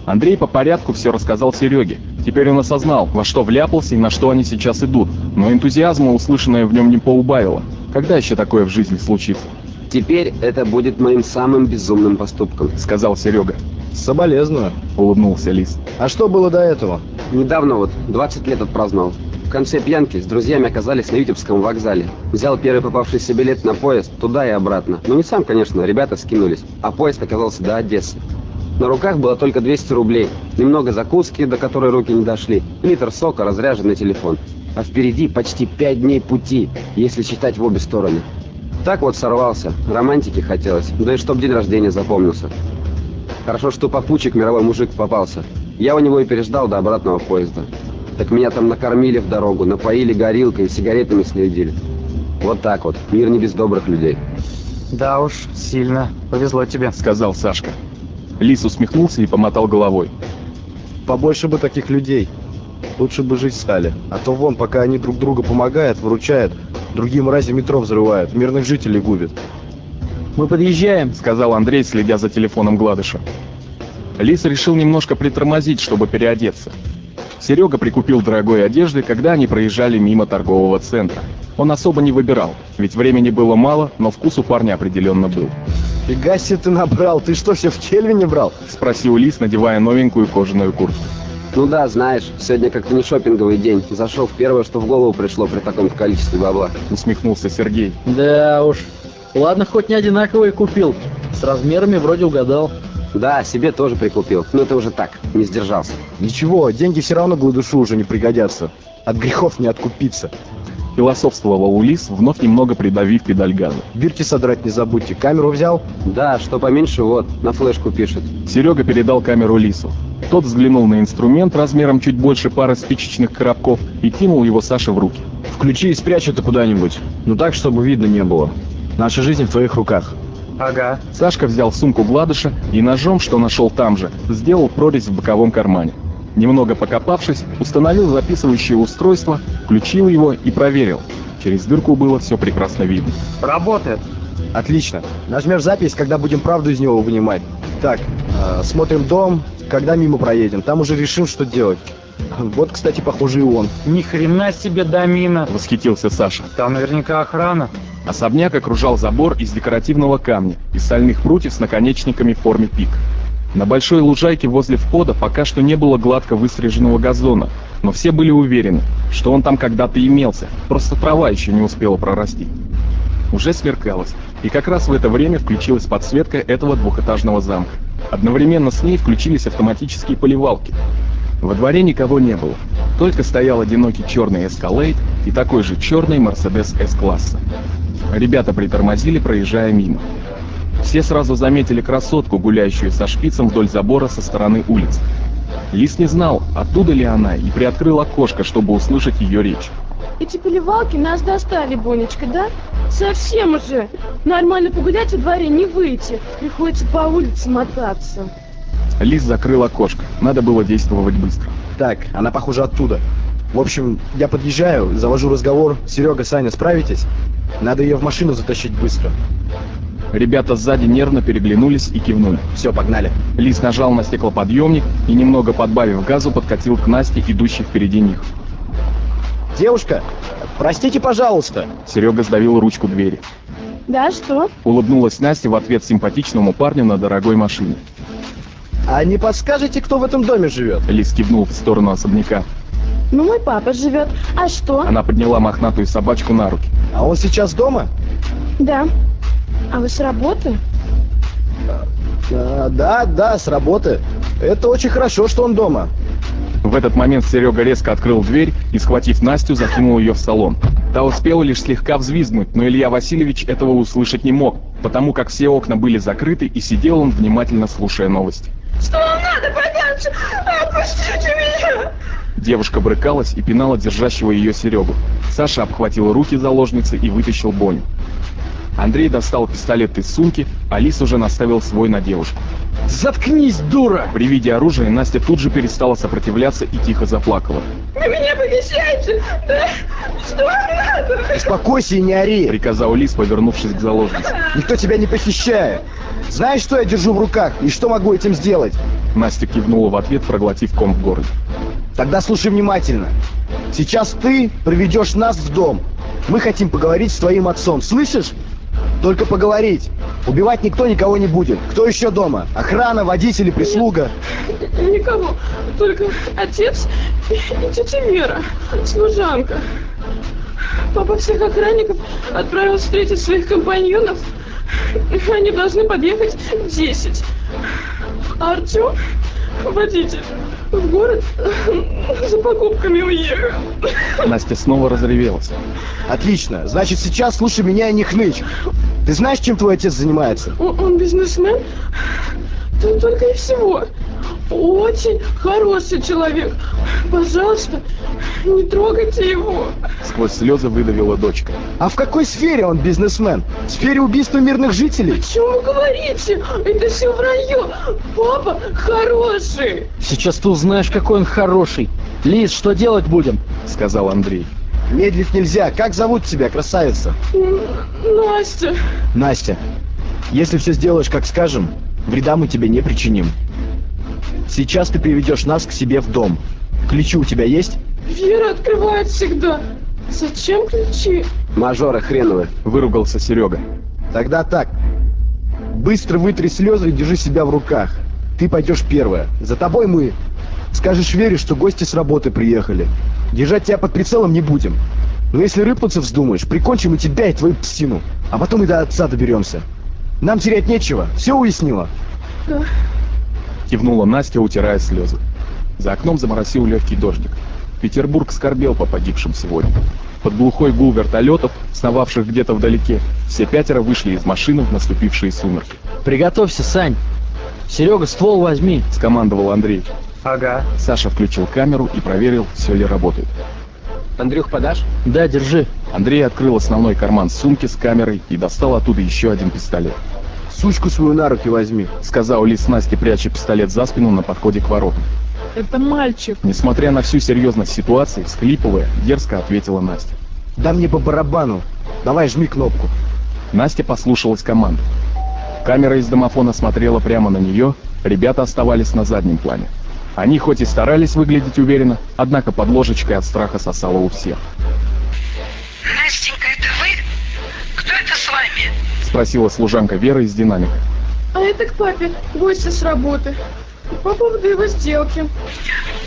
Андрей по порядку все рассказал Сереге. Теперь он осознал, во что вляпался и на что они сейчас идут. Но энтузиазма услышанное в нем не поубавило. Когда еще такое в жизни случится? Теперь это будет моим самым безумным поступком, сказал Серега. Соболезную, улыбнулся Лис. А что было до этого? Недавно вот, 20 лет отпраздновал. Конце пьянки с друзьями оказались на Витебском вокзале. Взял первый попавшийся билет на поезд туда и обратно. Ну не сам, конечно, ребята скинулись. А поезд оказался до Одессы. На руках было только 200 рублей. Немного закуски, до которой руки не дошли. Литр сока, разряженный телефон. А впереди почти 5 дней пути, если считать в обе стороны. Так вот сорвался. Романтики хотелось. Да и чтоб день рождения запомнился. Хорошо, что попутчик мировой мужик попался. Я у него и переждал до обратного поезда. Так меня там накормили в дорогу, напоили горилкой и сигаретами снарядили. Вот так вот. Мир не без добрых людей. Да уж, сильно. Повезло тебе. Сказал Сашка. Лис усмехнулся и помотал головой. Побольше бы таких людей. Лучше бы жить стали. А то вон, пока они друг друга помогают, выручают, другие мрази метро взрывают, мирных жителей губят. Мы подъезжаем, сказал Андрей, следя за телефоном Гладыша. Лис решил немножко притормозить, чтобы переодеться. Серега прикупил дорогой одежды, когда они проезжали мимо торгового центра. Он особо не выбирал, ведь времени было мало, но вкус у парня определенно был. Фига себе ты набрал, ты что, все в Кельвине брал? Спросил Лис, надевая новенькую кожаную куртку. Ну да, знаешь, сегодня как-то не шопинговый день. Зашел в первое, что в голову пришло при таком количестве бабла. Усмехнулся Сергей. Да уж. Ладно, хоть не одинаковые купил. С размерами вроде угадал. Да, себе тоже прикупил. Но это уже так, не сдержался. Ничего, деньги все равно гладушу уже не пригодятся. От грехов не откупиться. Философствовал Улис, вновь немного придавив педаль газа. Бирки содрать не забудьте. Камеру взял? Да, что поменьше, вот, на флешку пишет. Серега передал камеру Лису. Тот взглянул на инструмент размером чуть больше пары спичечных коробков и кинул его Саше в руки. Включи и спрячь это куда-нибудь. Ну так, чтобы видно не было. Наша жизнь в твоих руках. Ага. Сашка взял сумку Гладыша и ножом, что нашел там же, сделал прорезь в боковом кармане. Немного покопавшись, установил записывающее устройство, включил его и проверил. Через дырку было все прекрасно видно. Работает. Отлично. Нажмешь запись, когда будем правду из него вынимать. Так, э, смотрим дом, когда мимо проедем. Там уже решим, что делать. Вот, кстати, похоже и он. Ни хрена себе домина. Восхитился Саша. Там наверняка охрана. Особняк окружал забор из декоративного камня и стальных прутьев с наконечниками в форме пик. На большой лужайке возле входа пока что не было гладко выстриженного газона, но все были уверены, что он там когда-то имелся, просто трава еще не успела прорасти. Уже смеркалось, и как раз в это время включилась подсветка этого двухэтажного замка. Одновременно с ней включились автоматические поливалки. Во дворе никого не было, только стоял одинокий черный эскалейт и такой же черный Мерседес С-класса. Ребята притормозили, проезжая мимо. Все сразу заметили красотку, гуляющую со шпицем вдоль забора со стороны улицы. Лис не знал, оттуда ли она, и приоткрыл окошко, чтобы услышать ее речь. Эти поливалки нас достали, Бонечка, да? Совсем уже. Нормально погулять во дворе не выйти. Приходится по улице мотаться. Лис закрыл окошко. Надо было действовать быстро. Так, она похоже оттуда. В общем, я подъезжаю, завожу разговор. Серега, Саня, справитесь? Надо ее в машину затащить быстро. Ребята сзади нервно переглянулись и кивнули. Все, погнали. Лис нажал на стеклоподъемник и, немного подбавив газу, подкатил к Насте, идущей впереди них. Девушка, простите, пожалуйста. Серега сдавил ручку двери. Да, что? Улыбнулась Настя в ответ симпатичному парню на дорогой машине. А не подскажете, кто в этом доме живет? Лис кивнул в сторону особняка. Ну, мой папа живет. А что? Она подняла мохнатую собачку на руки. А он сейчас дома? Да. А вы с работы? А, да, да, с работы. Это очень хорошо, что он дома. В этот момент Серега резко открыл дверь и, схватив Настю, закинул ее в салон. Та успела лишь слегка взвизгнуть, но Илья Васильевич этого услышать не мог, потому как все окна были закрыты и сидел он, внимательно слушая новости. Что вам надо, поганцы? Отпустите меня! Девушка брыкалась и пинала держащего ее Серегу. Саша обхватил руки заложницы и вытащил Боню. Андрей достал пистолет из сумки, а Лис уже наставил свой на девушку. Заткнись, дура! При виде оружия Настя тут же перестала сопротивляться и тихо заплакала. Вы меня похищаете? Да? Что надо? Успокойся и не ори. Приказал Лис, повернувшись к заложнице. Никто тебя не похищает. Знаешь, что я держу в руках и что могу этим сделать? Настя кивнула в ответ, проглотив ком в горле. Тогда слушай внимательно. Сейчас ты приведешь нас в дом. Мы хотим поговорить с твоим отцом, слышишь? Только поговорить. Убивать никто никого не будет. Кто еще дома? Охрана, водители, прислуга? Никого. Только отец и тетя Вера, служанка. Папа всех охранников отправил встретить своих компаньонов. Они должны подъехать в 10. А Артем, водитель, в город за покупками уехал. Настя снова разревелась. Отлично. Значит, сейчас слушай меня и не хнычь. Ты знаешь, чем твой отец занимается? Он, он бизнесмен? Да только и всего. Очень хороший человек. Пожалуйста, не трогайте его. Сквозь слезы выдавила дочка. А в какой сфере он бизнесмен? В сфере убийства мирных жителей? О чем вы говорите? Это все вранье. Папа хороший. Сейчас ты узнаешь, какой он хороший. Лиз, что делать будем? Сказал Андрей. Медлить нельзя. Как зовут тебя, красавица? Настя. Настя. Если все сделаешь, как скажем, вреда мы тебе не причиним. Сейчас ты приведешь нас к себе в дом. Ключи у тебя есть? Вера открывает всегда. Зачем ключи? Мажоры хреновы. Выругался Серега. Тогда так. Быстро вытри слезы и держи себя в руках. Ты пойдешь первая. За тобой мы. Скажешь Вере, что гости с работы приехали. Держать тебя под прицелом не будем. Но если рыпнуться вздумаешь, прикончим и тебя, и твою псину. А потом и до отца доберемся. Нам терять нечего. Все уяснила? Да. Кивнула Настя, утирая слезы. За окном заморосил легкий дождик. Петербург скорбел по погибшим сегодня. Под глухой гул вертолетов, сновавших где-то вдалеке, все пятеро вышли из машины в наступившие сумерки. Приготовься, Сань. Серега, ствол возьми. Скомандовал Андрей. Ага. Саша включил камеру и проверил, все ли работает. Андрюх, подашь? Да, держи. Андрей открыл основной карман сумки с камерой и достал оттуда еще один пистолет. Сучку свою на руки возьми. Сказал Лис Насте, пряча пистолет за спину на подходе к воротам. Это мальчик. Несмотря на всю серьезность ситуации, всхлипывая, дерзко ответила Настя. Да мне по барабану. Давай жми кнопку. Настя послушалась команды. Камера из домофона смотрела прямо на нее, ребята оставались на заднем плане. Они хоть и старались выглядеть уверенно, однако под ложечкой от страха сосало у всех. Настенька, это вы? Кто это с вами? Спросила служанка Вера из динамика. А это к папе, гости с работы. По поводу его сделки.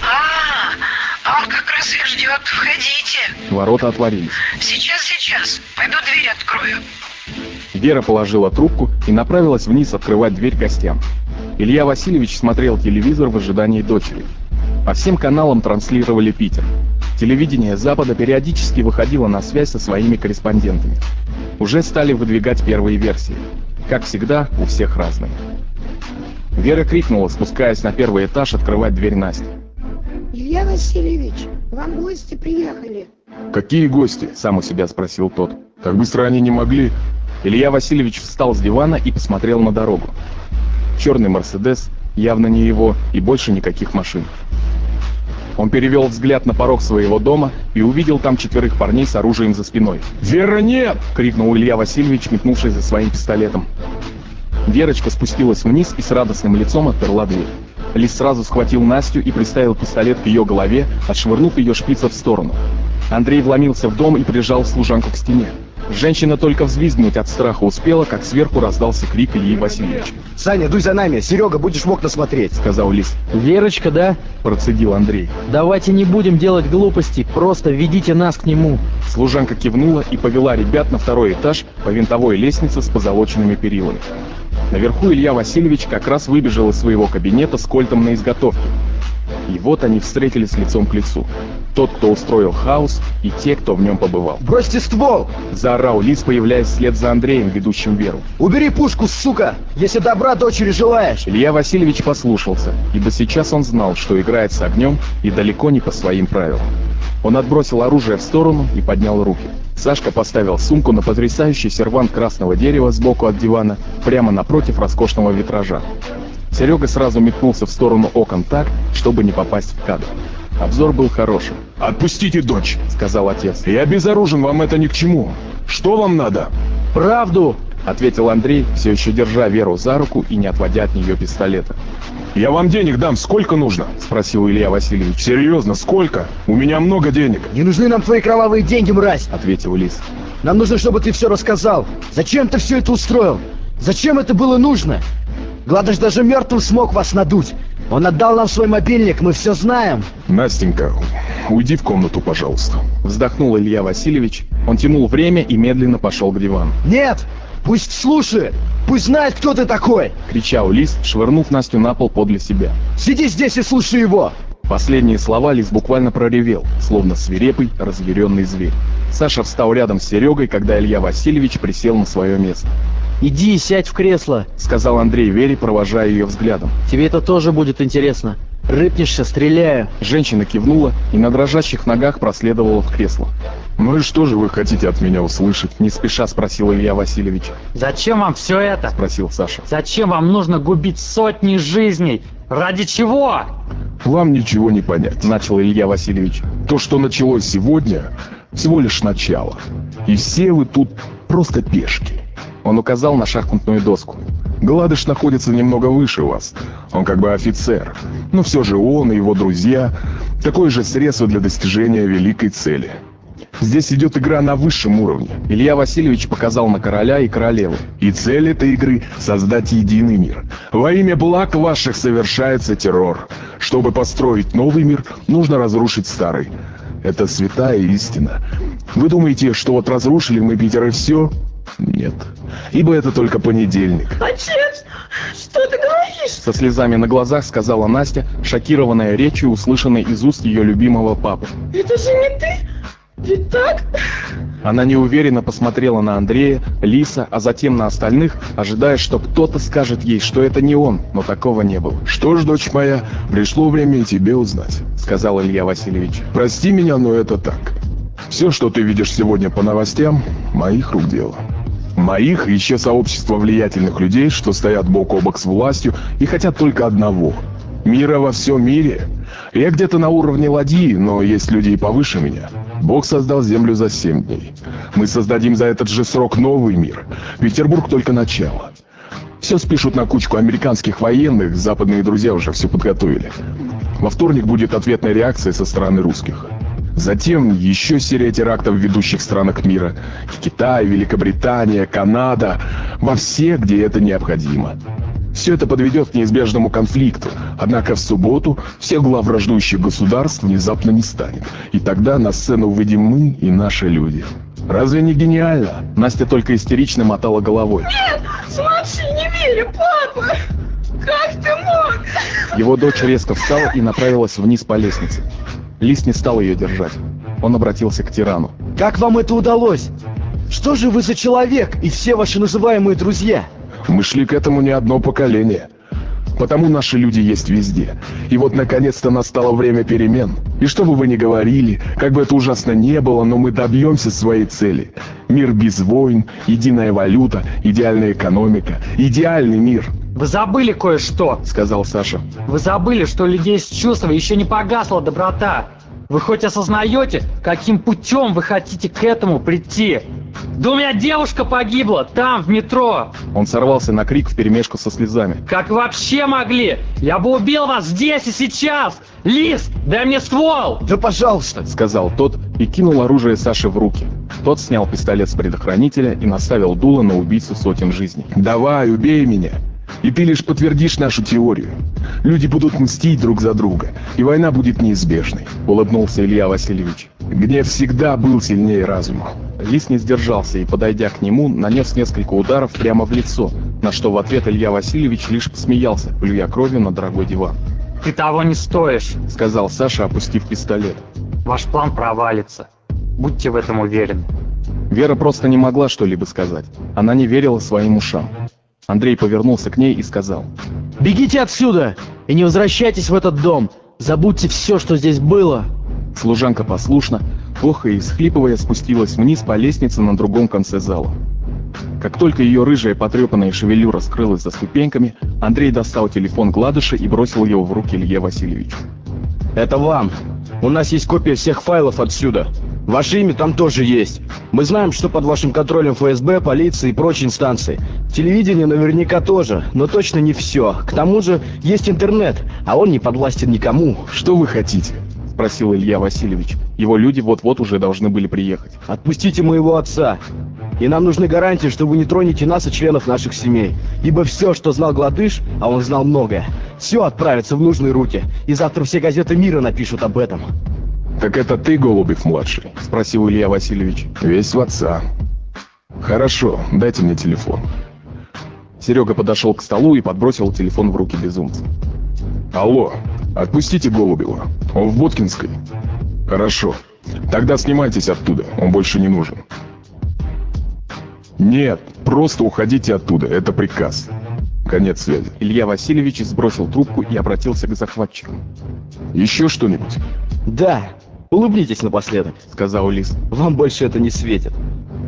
А, а он как раз их ждет. Входите. Ворота отворились. Сейчас, сейчас. Пойду дверь открою. Вера положила трубку и направилась вниз открывать дверь гостям. Илья Васильевич смотрел телевизор в ожидании дочери. По всем каналам транслировали Питер. Телевидение Запада периодически выходило на связь со своими корреспондентами. Уже стали выдвигать первые версии. Как всегда, у всех разные. Вера крикнула, спускаясь на первый этаж открывать дверь Насти. Илья Васильевич, вам гости приехали. Какие гости? Сам у себя спросил тот. Так быстро они не могли. Илья Васильевич встал с дивана и посмотрел на дорогу. Черный Мерседес, явно не его, и больше никаких машин. Он перевел взгляд на порог своего дома и увидел там четверых парней с оружием за спиной. «Вера, нет!» — крикнул Илья Васильевич, метнувшись за своим пистолетом. Верочка спустилась вниз и с радостным лицом отперла дверь. Лис сразу схватил Настю и приставил пистолет к ее голове, отшвырнув ее шпица в сторону. Андрей вломился в дом и прижал служанку к стене. Женщина только взвизгнуть от страха успела, как сверху раздался крик Ильи Васильевича. Саня, дуй за нами. Серега, будешь в окна смотреть. Сказал Лис. Верочка, да? Процедил Андрей. Давайте не будем делать глупостей, просто ведите нас к нему. Служанка кивнула и повела ребят на второй этаж по винтовой лестнице с позолоченными перилами. Наверху Илья Васильевич как раз выбежал из своего кабинета с кольтом на изготовке. И вот они встретились лицом к лицу. Тот, кто устроил хаос, и те, кто в нем побывал. «Бросьте ствол!» — заорал Лис, появляясь вслед за Андреем, ведущим Веру. «Убери пушку, сука! Если добра дочери желаешь!» Илья Васильевич послушался, ибо сейчас он знал, что играет с огнем и далеко не по своим правилам. Он отбросил оружие в сторону и поднял руки. Сашка поставил сумку на потрясающий сервант красного дерева сбоку от дивана, прямо напротив роскошного витража. Серега сразу метнулся в сторону окон так, чтобы не попасть в кадр. Обзор был хорошим. «Отпустите дочь!» — сказал отец. «Я безоружен, вам это ни к чему. Что вам надо?» «Правду!» — ответил Андрей, все еще держа Веру за руку и не отводя от нее пистолета. «Я вам денег дам, сколько нужно?» — спросил Илья Васильевич. «Серьезно, сколько? У меня много денег». «Не нужны нам твои кровавые деньги, мразь!» — ответил Лис. «Нам нужно, чтобы ты все рассказал. Зачем ты все это устроил? Зачем это было нужно? Гладыш даже мертвым смог вас надуть. Он отдал нам свой мобильник, мы все знаем. Настенька, уйди в комнату, пожалуйста. Вздохнул Илья Васильевич. Он тянул время и медленно пошел к дивану. Нет! Пусть слушает! Пусть знает, кто ты такой! Кричал Лис, швырнув Настю на пол подле себя. Сиди здесь и слушай его! Последние слова Лис буквально проревел, словно свирепый, разъяренный зверь. Саша встал рядом с Серегой, когда Илья Васильевич присел на свое место. «Иди и сядь в кресло», — сказал Андрей Вере, провожая ее взглядом. «Тебе это тоже будет интересно. Рыпнешься, стреляю». Женщина кивнула и на дрожащих ногах проследовала в кресло. «Ну и что же вы хотите от меня услышать?» Не спеша спросил Илья Васильевич. «Зачем вам все это?» Спросил Саша. «Зачем вам нужно губить сотни жизней? Ради чего?» «Вам ничего не понять», — начал Илья Васильевич. «То, что началось сегодня, всего лишь начало. И все вы тут просто пешки». Он указал на шахматную доску. Гладыш находится немного выше вас. Он как бы офицер. Но все же он и его друзья – такое же средство для достижения великой цели. Здесь идет игра на высшем уровне. Илья Васильевич показал на короля и королеву. И цель этой игры – создать единый мир. Во имя благ ваших совершается террор. Чтобы построить новый мир, нужно разрушить старый. Это святая истина. Вы думаете, что вот разрушили мы Питер и все? Нет. Ибо это только понедельник. Отец, что ты говоришь? Со слезами на глазах сказала Настя, шокированная речью, услышанной из уст ее любимого папы. Это же не ты? Ведь так? Она неуверенно посмотрела на Андрея, Лиса, а затем на остальных, ожидая, что кто-то скажет ей, что это не он, но такого не было. «Что ж, дочь моя, пришло время и тебе узнать», — сказал Илья Васильевич. «Прости меня, но это так. Все, что ты видишь сегодня по новостям, моих рук дело». Моих и еще сообщество влиятельных людей, что стоят бок о бок с властью и хотят только одного – мира во всем мире. Я где-то на уровне ладьи, но есть люди и повыше меня. Бог создал землю за семь дней. Мы создадим за этот же срок новый мир. Петербург только начало. Все спишут на кучку американских военных, западные друзья уже все подготовили. Во вторник будет ответная реакция со стороны русских. Затем еще серия терактов в ведущих странах мира. Китай, Великобритания, Канада. Во всех, где это необходимо. Все это подведет к неизбежному конфликту. Однако в субботу всех глав враждующих государств внезапно не станет. И тогда на сцену выйдем мы и наши люди. Разве не гениально? Настя только истерично мотала головой. Нет, смотри, не верю, папа! Как ты мог? Его дочь резко встала и направилась вниз по лестнице. Лис не стал ее держать. Он обратился к тирану. «Как вам это удалось? Что же вы за человек и все ваши называемые друзья?» «Мы шли к этому не одно поколение. Потому наши люди есть везде. И вот наконец-то настало время перемен. И что бы вы ни говорили, как бы это ужасно не было, но мы добьемся своей цели. Мир без войн, единая валюта, идеальная экономика, идеальный мир. Вы забыли кое-что, сказал Саша. Вы забыли, что у людей с чувства еще не погасла доброта. Вы хоть осознаете, каким путем вы хотите к этому прийти? Да у меня девушка погибла, там, в метро. Он сорвался на крик вперемешку со слезами. Как вообще могли? Я бы убил вас здесь и сейчас! Лис, дай мне ствол! Да пожалуйста, сказал тот и кинул оружие Саше в руки. Тот снял пистолет с предохранителя и наставил дуло на убийцу сотен жизней. «Давай, убей меня!» И ты лишь подтвердишь нашу теорию. Люди будут мстить друг за друга, и война будет неизбежной», — улыбнулся Илья Васильевич. «Гнев всегда был сильнее разума». Лис не сдержался и, подойдя к нему, нанес несколько ударов прямо в лицо, на что в ответ Илья Васильевич лишь посмеялся, плюя кровью на дорогой диван. «Ты того не стоишь», — сказал Саша, опустив пистолет. «Ваш план провалится. Будьте в этом уверены». Вера просто не могла что-либо сказать. Она не верила своим ушам. Андрей повернулся к ней и сказал. «Бегите отсюда и не возвращайтесь в этот дом. Забудьте все, что здесь было». Служанка послушно, плохо и всхлипывая, спустилась вниз по лестнице на другом конце зала. Как только ее рыжая потрепанная шевелюра скрылась за ступеньками, Андрей достал телефон Гладыша и бросил его в руки Илье Васильевичу. «Это вам. У нас есть копия всех файлов отсюда. Ваше имя там тоже есть. Мы знаем, что под вашим контролем ФСБ, полиции и прочие инстанции. Телевидение наверняка тоже, но точно не все. К тому же есть интернет, а он не подвластен никому. Что вы хотите? Спросил Илья Васильевич. Его люди вот-вот уже должны были приехать. Отпустите моего отца. И нам нужны гарантии, что вы не тронете нас и членов наших семей. Ибо все, что знал Гладыш, а он знал многое, все отправится в нужные руки. И завтра все газеты мира напишут об этом. «Так это ты, Голубев-младший?» — спросил Илья Васильевич. «Весь в отца». «Хорошо, дайте мне телефон». Серега подошел к столу и подбросил телефон в руки безумца. «Алло, отпустите Голубева. Он в Боткинской?» «Хорошо. Тогда снимайтесь оттуда, он больше не нужен». «Нет, просто уходите оттуда, это приказ». Конец связи. Илья Васильевич сбросил трубку и обратился к захватчику. «Еще что-нибудь?» «Да, улыбнитесь напоследок», — сказал Лис. «Вам больше это не светит».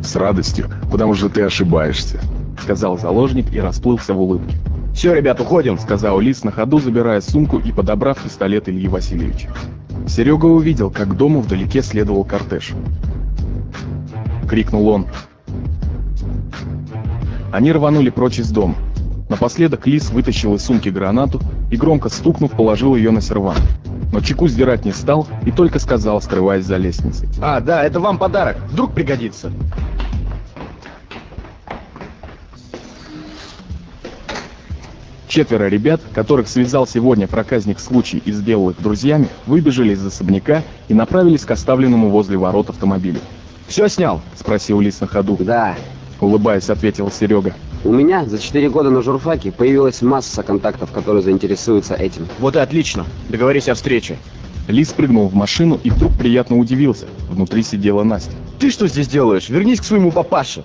«С радостью, потому что ты ошибаешься», — сказал заложник и расплылся в улыбке. «Все, ребят, уходим», — сказал Лис на ходу, забирая сумку и подобрав пистолет Ильи Васильевича. Серега увидел, как дому вдалеке следовал кортеж. Крикнул он. Они рванули прочь из дома. Напоследок Лис вытащил из сумки гранату и, громко стукнув, положил ее на сервант. Но чеку сдирать не стал и только сказал, скрываясь за лестницей. «А, да, это вам подарок. Вдруг пригодится». Четверо ребят, которых связал сегодня проказник случай и сделал их друзьями, выбежали из особняка и направились к оставленному возле ворот автомобилю. «Все снял?» — спросил Лис на ходу. «Да». Улыбаясь, ответил Серега. У меня за 4 года на журфаке появилась масса контактов, которые заинтересуются этим. Вот и отлично. Договорись о встрече. Лис прыгнул в машину и вдруг приятно удивился. Внутри сидела Настя. Ты что здесь делаешь? Вернись к своему папаше.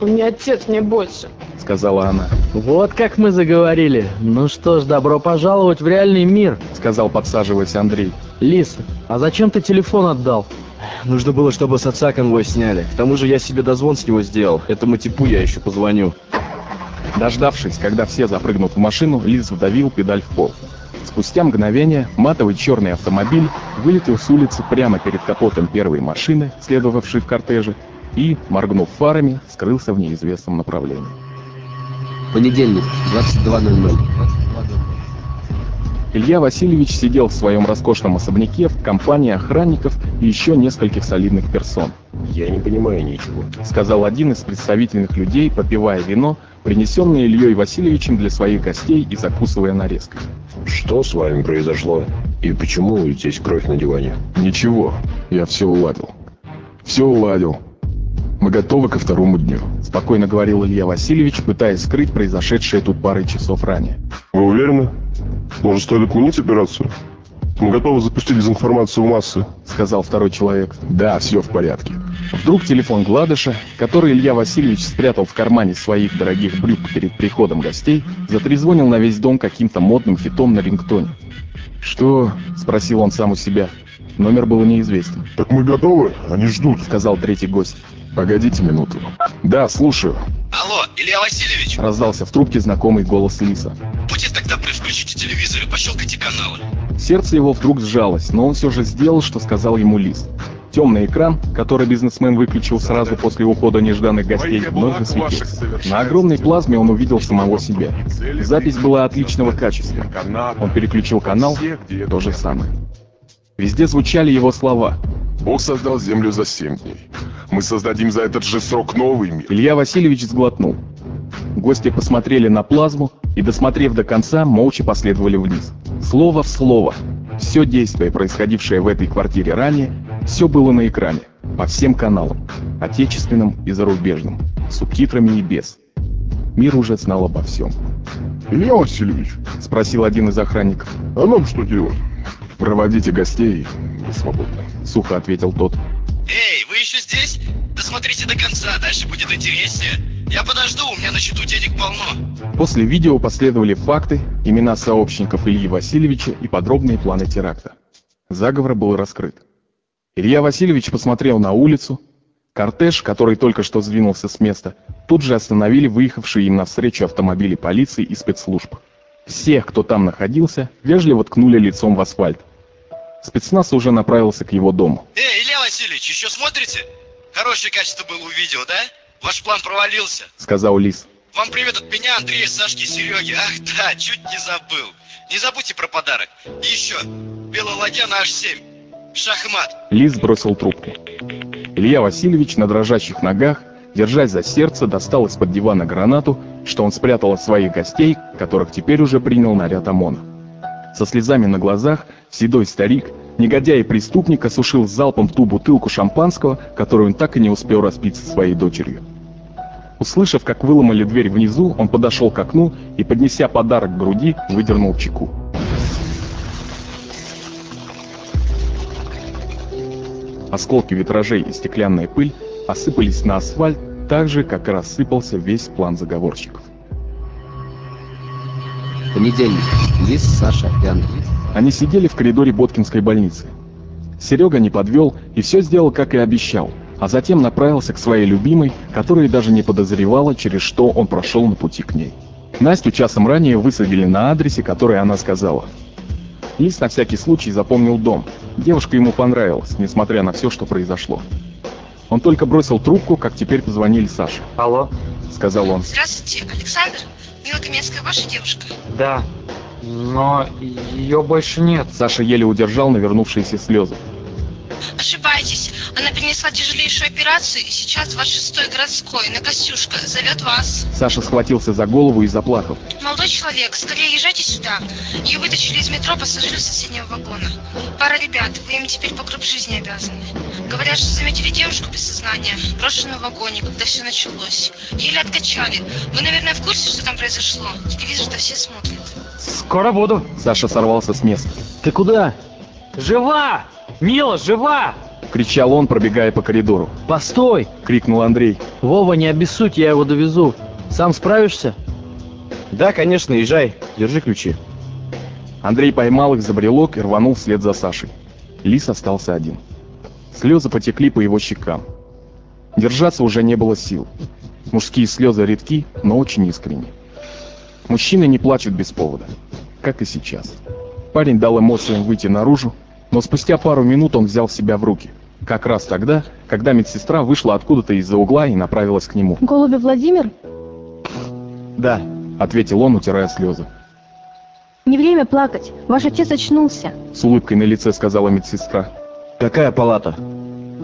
У меня отец не больше, сказала она. Вот как мы заговорили. Ну что ж, добро пожаловать в реальный мир, сказал, подсаживаясь Андрей. Лис, а зачем ты телефон отдал? Нужно было, чтобы с отца конвой сняли. К тому же я себе дозвон с него сделал. Этому типу я еще позвоню. Дождавшись, когда все запрыгнут в машину, Лиз вдавил педаль в пол. Спустя мгновение матовый черный автомобиль вылетел с улицы прямо перед капотом первой машины, следовавшей в кортеже, и, моргнув фарами, скрылся в неизвестном направлении. Понедельник, 22.00. Илья Васильевич сидел в своем роскошном особняке в компании охранников и еще нескольких солидных персон. «Я не понимаю ничего», — сказал один из представительных людей, попивая вино, принесенное Ильей Васильевичем для своих гостей и закусывая нарезкой. «Что с вами произошло? И почему здесь кровь на диване?» «Ничего, я все уладил. Все уладил. Мы готовы ко второму дню», — спокойно говорил Илья Васильевич, пытаясь скрыть произошедшее тут парой часов ранее. «Вы уверены? Может, стоит отменить операцию? Мы готовы запустить дезинформацию в массы», — сказал второй человек. «Да, все в порядке». Вдруг телефон Гладыша, который Илья Васильевич спрятал в кармане своих дорогих брюк перед приходом гостей, затрезвонил на весь дом каким-то модным фитом на рингтоне. «Что?» — спросил он сам у себя. Номер был неизвестен. «Так мы готовы? Они ждут», — сказал третий гость. Погодите минуту. Да, слушаю. Алло, Илья Васильевич, Раздался в трубке знакомый голос Лиса. будьте так добры, включите телевизор и пощелкайте каналы. Сердце его вдруг сжалось, но он все же сделал, что сказал ему Лис. Темный экран, который бизнесмен выключил сразу после ухода нежданных гостей, вновь засветился. На огромной плазме он увидел самого себя. Запись была отличного качества. Он переключил канал, то же самое. Везде звучали его слова. Бог создал землю за семь дней. Мы создадим за этот же срок новый мир. Илья Васильевич сглотнул. Гости посмотрели на плазму и, досмотрев до конца, молча последовали вниз. Слово в слово. Все действие, происходившее в этой квартире ранее, все было на экране, по всем каналам, отечественным и зарубежным, с субтитрами и без. Мир уже знал обо всем. Илья Васильевич, Спросил один из охранников. а нам что делать? «Проводите гостей, вы свободны», — сухо ответил тот. Эй, вы еще здесь? Досмотрите до конца, дальше будет интереснее. Я подожду, у меня на счету денег полно. После видео последовали факты, имена сообщников Ильи Васильевича и подробные планы теракта. Заговор был раскрыт. Илья Васильевич посмотрел на улицу. Кортеж, который только что сдвинулся с места, тут же остановили выехавшие им навстречу автомобили полиции и спецслужб. Всех, кто там находился, вежливо ткнули лицом в асфальт. Спецназ уже направился к его дому. Эй, Илья Васильевич, еще смотрите? Хорошее качество было у видео, да? Ваш план провалился. Сказал Лис. Вам привет от меня, Андрея, Сашки и Сереги. Ах да, чуть не забыл. Не забудьте про подарок. И еще, белая ладья на H7. Шахмат. Лис бросил трубку. Илья Васильевич на дрожащих ногах, держась за сердце, достал из-под дивана гранату, что он спрятал от своих гостей, которых теперь уже принял наряд ОМОНа. Со слезами на глазах седой старик, негодяй и преступник осушил залпом ту бутылку шампанского, которую он так и не успел распить со своей дочерью. Услышав, как выломали дверь внизу, он подошел к окну и, поднеся подарок к груди, выдернул чеку. Осколки витражей и стеклянная пыль осыпались на асфальт так же, как рассыпался весь план заговорщиков. Понедельник. Лис, Саша и Андрей. Они сидели в коридоре Боткинской больницы. Серега не подвел и все сделал, как и обещал, а затем направился к своей любимой, которая даже не подозревала, через что он прошел на пути к ней. Настю часом ранее высадили на адресе, который она сказала. Лис на всякий случай запомнил дом. Девушка ему понравилась, несмотря на все, что произошло. Он только бросил трубку, как теперь позвонили Саше. Алло? Сказал он. Здравствуйте, Александр. Мила Каменская, ваша девушка? Да. Но ее больше нет. Саша еле удержал навернувшиеся слезы. Ошибаетесь. Она перенесла тяжелейшую операцию и сейчас 26-й городской на Костюшка зовет вас. Саша схватился за голову и заплакал. Молодой человек, скорее езжайте сюда. Ее вытащили из метро пассажиры соседнего вагона. Пара ребят, вы им теперь по гроб жизни обязаны. Говорят, что заметили девушку без сознания, брошенную в вагоне, когда все началось. Еле откачали. Вы, наверное, в курсе, что там произошло? Телевизор-то все смотрят. Скоро буду. Саша сорвался с места. Ты куда? Жива! Мила, жива! Кричал он, пробегая по коридору. Постой! Крикнул Андрей. Вова, не обессудь, я его довезу. Сам справишься? Да, конечно, езжай. Держи ключи. Андрей поймал их за брелок и рванул вслед за Сашей. Лис остался один. Слезы потекли по его щекам. Держаться уже не было сил. Мужские слезы редки, но очень искренни. Мужчины не плачут без повода, как и сейчас. Парень дал эмоциям выйти наружу, но спустя пару минут он взял себя в руки. Как раз тогда, когда медсестра вышла откуда-то из-за угла и направилась к нему. Голубев Владимир? «Да», — ответил он, утирая слезы. Не время плакать. Ваш отец очнулся. С улыбкой на лице сказала медсестра. Какая палата?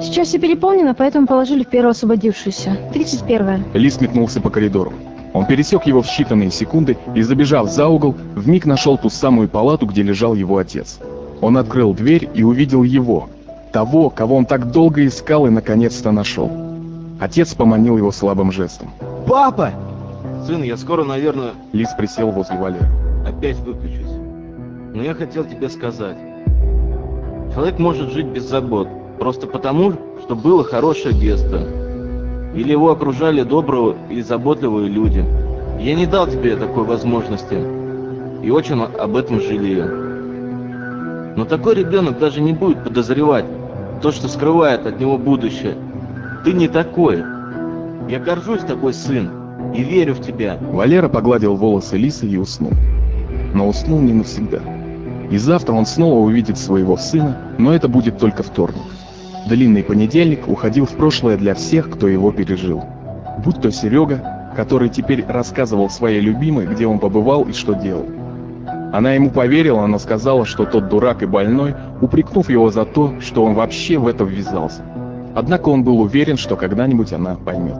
Сейчас все переполнено, поэтому положили в первую освободившуюся. 31-я. Лис метнулся по коридору. Он пересек его в считанные секунды и, забежав за угол, вмиг нашел ту самую палату, где лежал его отец. Он открыл дверь и увидел его, того, кого он так долго искал и наконец-то нашел. Отец поманил его слабым жестом. Папа! Сын, я скоро, наверное, Лис присел возле Валеры. опять выключусь. Но я хотел тебе сказать. Человек может жить без забот, просто потому, что было хорошее детство. Или его окружали добрые и заботливые люди. Я не дал тебе такой возможности. И очень об этом жалею. Но такой ребенок даже не будет подозревать то, что скрывает от него будущее. Ты не такой. Я горжусь такой сын и верю в тебя. Валера погладил волосы Лисы и уснул. Но уснул не навсегда. И завтра он снова увидит своего сына, но это будет только вторник. Длинный понедельник уходил в прошлое для всех, кто его пережил. Будь то Серега, который теперь рассказывал своей любимой, где он побывал и что делал. Она ему поверила, но сказала, что тот дурак и больной, упрекнув его за то, что он вообще в это ввязался. Однако он был уверен, что когда-нибудь она поймет.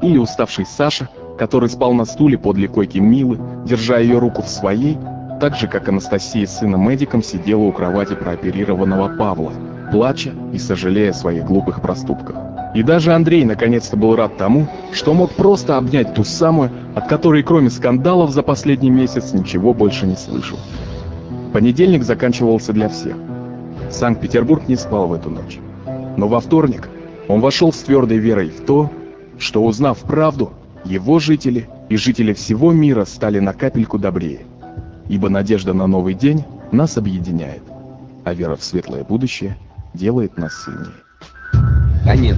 Или уставший Саша, который спал на стуле подле койки Милы, держа ее руку в своей, так же, как Анастасия с сыном-медиком сидела у кровати прооперированного Павла, плача и сожалея о своих глупых проступках. И даже Андрей наконец-то был рад тому, что мог просто обнять ту самую, от которой кроме скандалов за последний месяц ничего больше не слышал. Понедельник заканчивался для всех. Санкт-Петербург не спал в эту ночь. Но во вторник он вошел с твердой верой в то, что узнав правду, его жители и жители всего мира стали на капельку добрее. Ибо надежда на новый день нас объединяет, а вера в светлое будущее делает нас сильнее. Конец.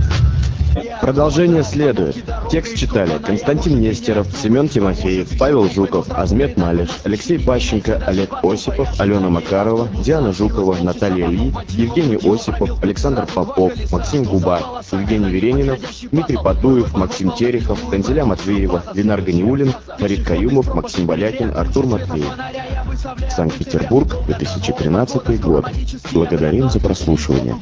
Продолжение следует. Текст читали Константин Нестеров, Семен Тимофеев, Павел Жуков, Азмет Малиш, Алексей Пащенко, Олег Осипов, Алена Макарова, Диана Жукова, Наталья Ли, Евгений Осипов, Александр Попов, Максим Губа, Евгений Веренинов, Дмитрий Патуев, Максим Терехов, Танзеля Матвеева, Ленар Ганиулин, Фарид Каюмов, Максим Болякин, Артур Матвеев. Санкт-Петербург, 2013 год. Благодарим за прослушивание.